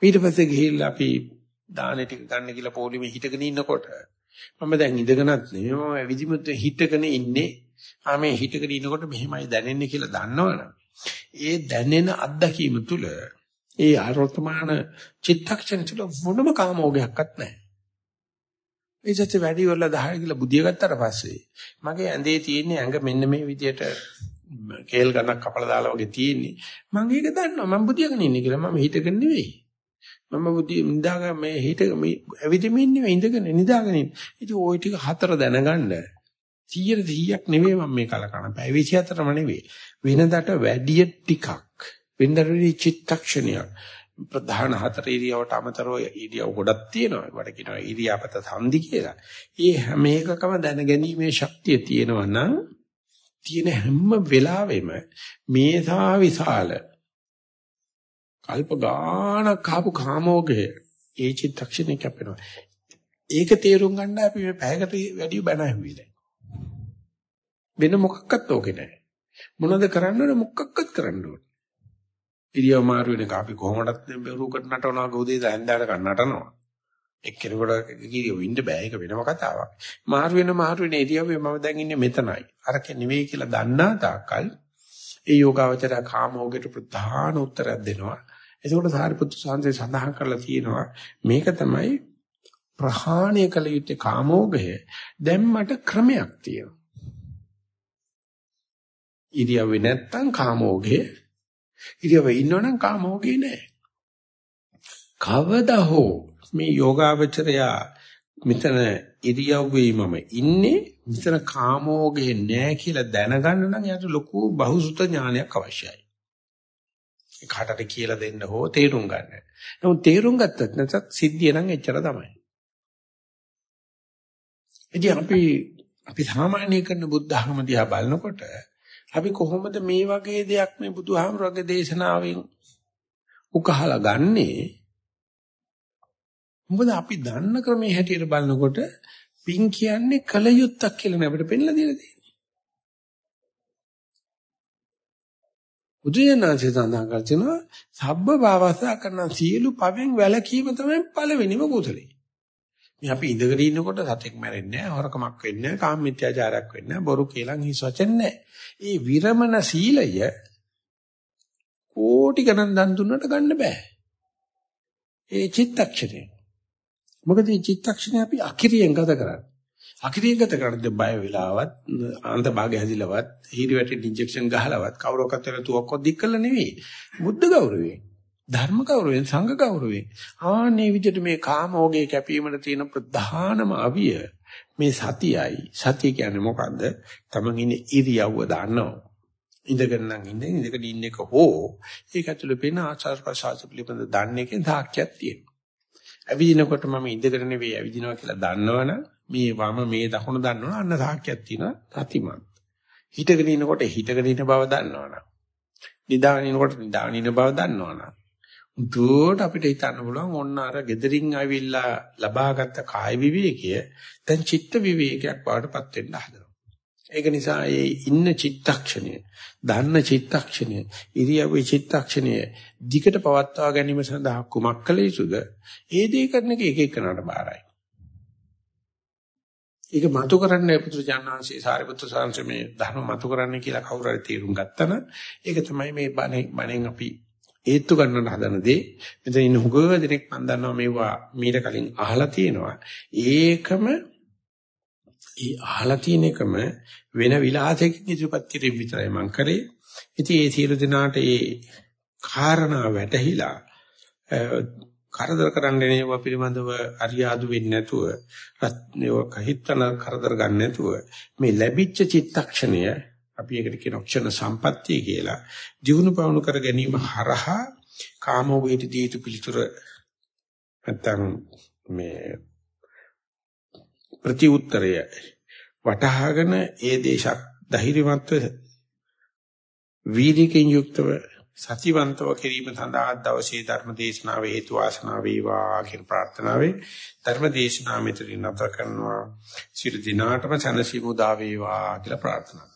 ඊට පස්සේ ගිහිල්ලා අපි දාන ටික ගන්න කියලා පොලිමේ හිටගෙන ඉන්නකොට මම දැන් ඉඳගෙනත් නෙමෙයි මම ඇවිදිමුත් හිටගෙන ඉන්නේ. ආ මේ හිටගෙන ඉනකොට මෙහෙමයි දැනෙන්නේ කියලා දන්නවනම් ඒ දැනෙන අත්දැකීම තුළ ඒ ආරෝතමාන චිත්තක්ෂණ තුළ මොනම කාමෝගයක්වත් නැහැ. ඒසත් වැඩි වල 10 කියලා බුදිය ගත්තට පස්සේ මගේ ඇඳේ තියෙන ඇඟ මෙන්න මේ විදියට කේල් ගණක් කපලා දාලා වගේ තියෙන්නේ. මම ඒක දන්නවා. මම බුදියගෙන ඉන්නේ කියලා. මම හිටගෙන නෙවෙයි. මම බුදිය නිදාගෙන මේ හිට මේ ඇවිදින්මින් නෙවෙයි ඉඳගෙන නිදාගෙන ඉන්නේ. ඉතින් ওই ටික හතර දැනගන්න 100 100ක් නෙවෙයි මම මේ කලකන. පැය 24ම නෙවෙයි. වෙනදට වැඩි ටිකක්. වෙනදට වැඩි චිත්තක්ෂණයක්. ප්‍රධාන හතර ඉරියවට අමතරව ඉරියව් ගොඩක් තියෙනවා. ඒකට කියනවා ඉරියාපත සංදි කියලා. ඒ හැම එකකම දැනගැනීමේ ශක්තිය තියෙනවා නම් තියෙන හැම වෙලාවෙම මේසා විශාල කල්ප ගානක් ආපු කාමෝගය ඒ චිත්තක්ෂණේ කැපෙනවා. ඒක තේරුම් ගන්න අපි මේ පැයකට වැඩි බණ ඇහුවේ දැන්. වෙන මොකක්වත් ඕකේ නැහැ. මොනවද කරන්න ඕනේ මොකක්වත් කරන්න ඕනේ. ඉරියව් මාරු වෙන එක අපි කොහොමදත් බෙරුකට නටනවා ගෝදේ දැන්දාට නටනවා. එක්කෙනෙකුට කිරියෝ ඉන්න බෑ ඒක වෙනම කතාවක්. මාරු වෙන මාරු වෙන ඉරියව්වේ මම දැන් ඉන්නේ මෙතනයි. අරක නෙවෙයි කියලා දන්නා තාක්කල් ඒ යෝගාවචර කාමෝගයට ප්‍රධාන උත්තරයක් දෙනවා. ඒකෝට සාරිපුත්තු සාන්තේ සඳහන් කරලා තියෙනවා මේක තමයි ප්‍රහාණය කළ යුත්තේ කාමෝගය. දැන් මට ක්‍රමයක් තියෙනවා. ඉරියව්වේ නැත්තම් කාමෝගය. ඉරියව්වේ ඉන්නවනම් කාමෝගේ නෑ. කවදා හෝ මේ යෝගාවචරයා මෙතන ඉරියව්වේ මම ඉන්නේ මෙතන කාමෝගේ නෑ කියලා දැනගන්න නම් යාට ලොකු බහුසුත ඥානයක් අවශ්‍යයි. කාටට කියලා දෙන්න හෝ තේරුම් ගන්න. නමුත් තේරුම් ගත්තත් නැත්නම් සිද්ධිය නම් එච්චර තමයි. ඉතින් අපි අපි සාමාන්‍ය කරන බුද්ධ ධර්ම දිහා බලනකොට අපි කොහොමද මේ වගේ දෙයක් මේ බුදුහාමුදුරගේ දේශනාවෙන් උකහලා ගන්නේ? මොකද අපි දන්න ක්‍රමයේ හැටියට බලනකොට පින් කියන්නේ කලයුත්තක් කියලා නේ අපිට පෙන්ලා දීලා තියෙන්නේ. බුදුයනාංශය සඳහන් කරනවා සබ්බ භවසා කරන සියලු පවෙන් වැළකීම තමයි පළවෙනිම කුසලේ. මේ අපි ඉඳගෙන ඉන්නකොට සතෙක් මැරෙන්නේ නැහැ, හොරකමක් වෙන්නේ නැහැ, කාම මිත්‍යාචාරයක් වෙන්නේ නැහැ, බොරු කියලා හිස් වචන නැහැ. ඒ විරමණ සීලය කෝටි ගණන් දන් දුන්නට ගන්න බෑ. ඒ චිත්තක්ෂණය. මොකද මේ චිත්තක්ෂණය අපි අකිරියෙන් ගත කරන්නේ. අකිරියෙන් ගත කරද්දී බය වෙලාවත් අන්ත භාගය හැදිලවත් හීරි වැටෙන් ඉන්ජෙක්ෂන් ගහලවත් කවුරක්වත් වෙන තුවක්කොත් දික් කළා නෙවෙයි. බුද්ධ ගෞරවයෙන්. ධර්ම ගෞරවයෙන් සංඝ ගෞරවයෙන් ආන්නේ විදිහට මේ කාමෝගේ කැපීමට තියෙන ප්‍රධානම අවිය මේ සතියයි සතිය කියන්නේ මොකද්ද තමන් ඉන්නේ ඉරියව්ව දාන්නවා ඉඳගෙන නම් ඉන්නේ ඉඳගෙන ඉන්න එක හෝ ඒක ඇතුළේ පේන ආචාර ප්‍රසආස පිළිබඳ දන්න එකෙන් තාක්කයක් තියෙනවා ඇවිදිනකොට මම ඉඳගෙන නෙවෙයි ඇවිදිනවා කියලා දන්නවනම් මේ වම මේ දකුණ දන්නවනම් අන්න තාක්කයක් තියෙනවා සතිමත් හිටගෙන ඉනකොට හිටගෙන ඉන්න බව දන්නවනම් නිදාගෙන ඉනකොට නිදාගෙන ඉන්න බව දන්නවනම් දුවට අපිට හිතන්න පුළුවන් ඔන්න අර gederin ආවිල්ලා ලබාගත් කාය විවේකය දැන් චිත්ත විවේකයක් බවටපත් වෙන්න හදනවා. ඒක නිසා ඒ ඉන්න චිත්තක්ෂණය, දන්න චිත්තක්ෂණය, ඉරියව්වේ චිත්තක්ෂණය දිකට පවත්වා ගැනීම සඳහා කුමක් කළ යුතුද? ඒ දේ කරන එක එක එකනට බාරයි. ඒක මතු කරන්නේ පුත්‍රජානංශී සාරිපුත්‍ර සාංශමේ ධර්ම මතු කරන්නේ කියලා කවුරු හරි තීරුම් ගත්තම ඒක තමයි මේ බණෙන් අපි ඒත්තු ගන්නට හදන දේ. මෙතන ඉන්න හුඟව දෙනෙක් මම දන්නවා මේවා මීට කලින් අහලා තියෙනවා. ඒකම ඒ අහලා තියෙන එකම වෙන විලාසයකින් ඉදිරිපත් කිරීම විතරයි මම කරේ. ඉතින් ඒ සියලු දෙනාට ඒ කාරණා වැටහිලා කරදර කරන්නේ නේවා පිළිබඳව අරියාදු වෙන්නේ නැතුව රත්නව කහිතන කරදර ගන්න නැතුව මේ ලැබිච්ච චිත්තක්ෂණය අපි ඒකට කියන ක්ෂණ සම්පත්තිය කියලා ජීවුන පවණු කර ගැනීම හරහා කාමෝ වේටි දීතු පිළිතුර නැත්තම් මේ ප්‍රති උත්තරය වටහාගෙන ඒ දේශක් ධෛර්යවන්තව වීර්යකින් යුක්තව සතිවන්තව කිරීම සඳහා දවසේ ධර්ම දේශනාව හේතු වාසනා වේවා කියන ප්‍රාර්ථනාවෙන් ධර්ම දේශනාව මෙතනින් නැවත කරනවා. සියලු දිනාටම සනසිමු දා වේවා කියලා ප්‍රාර්ථනා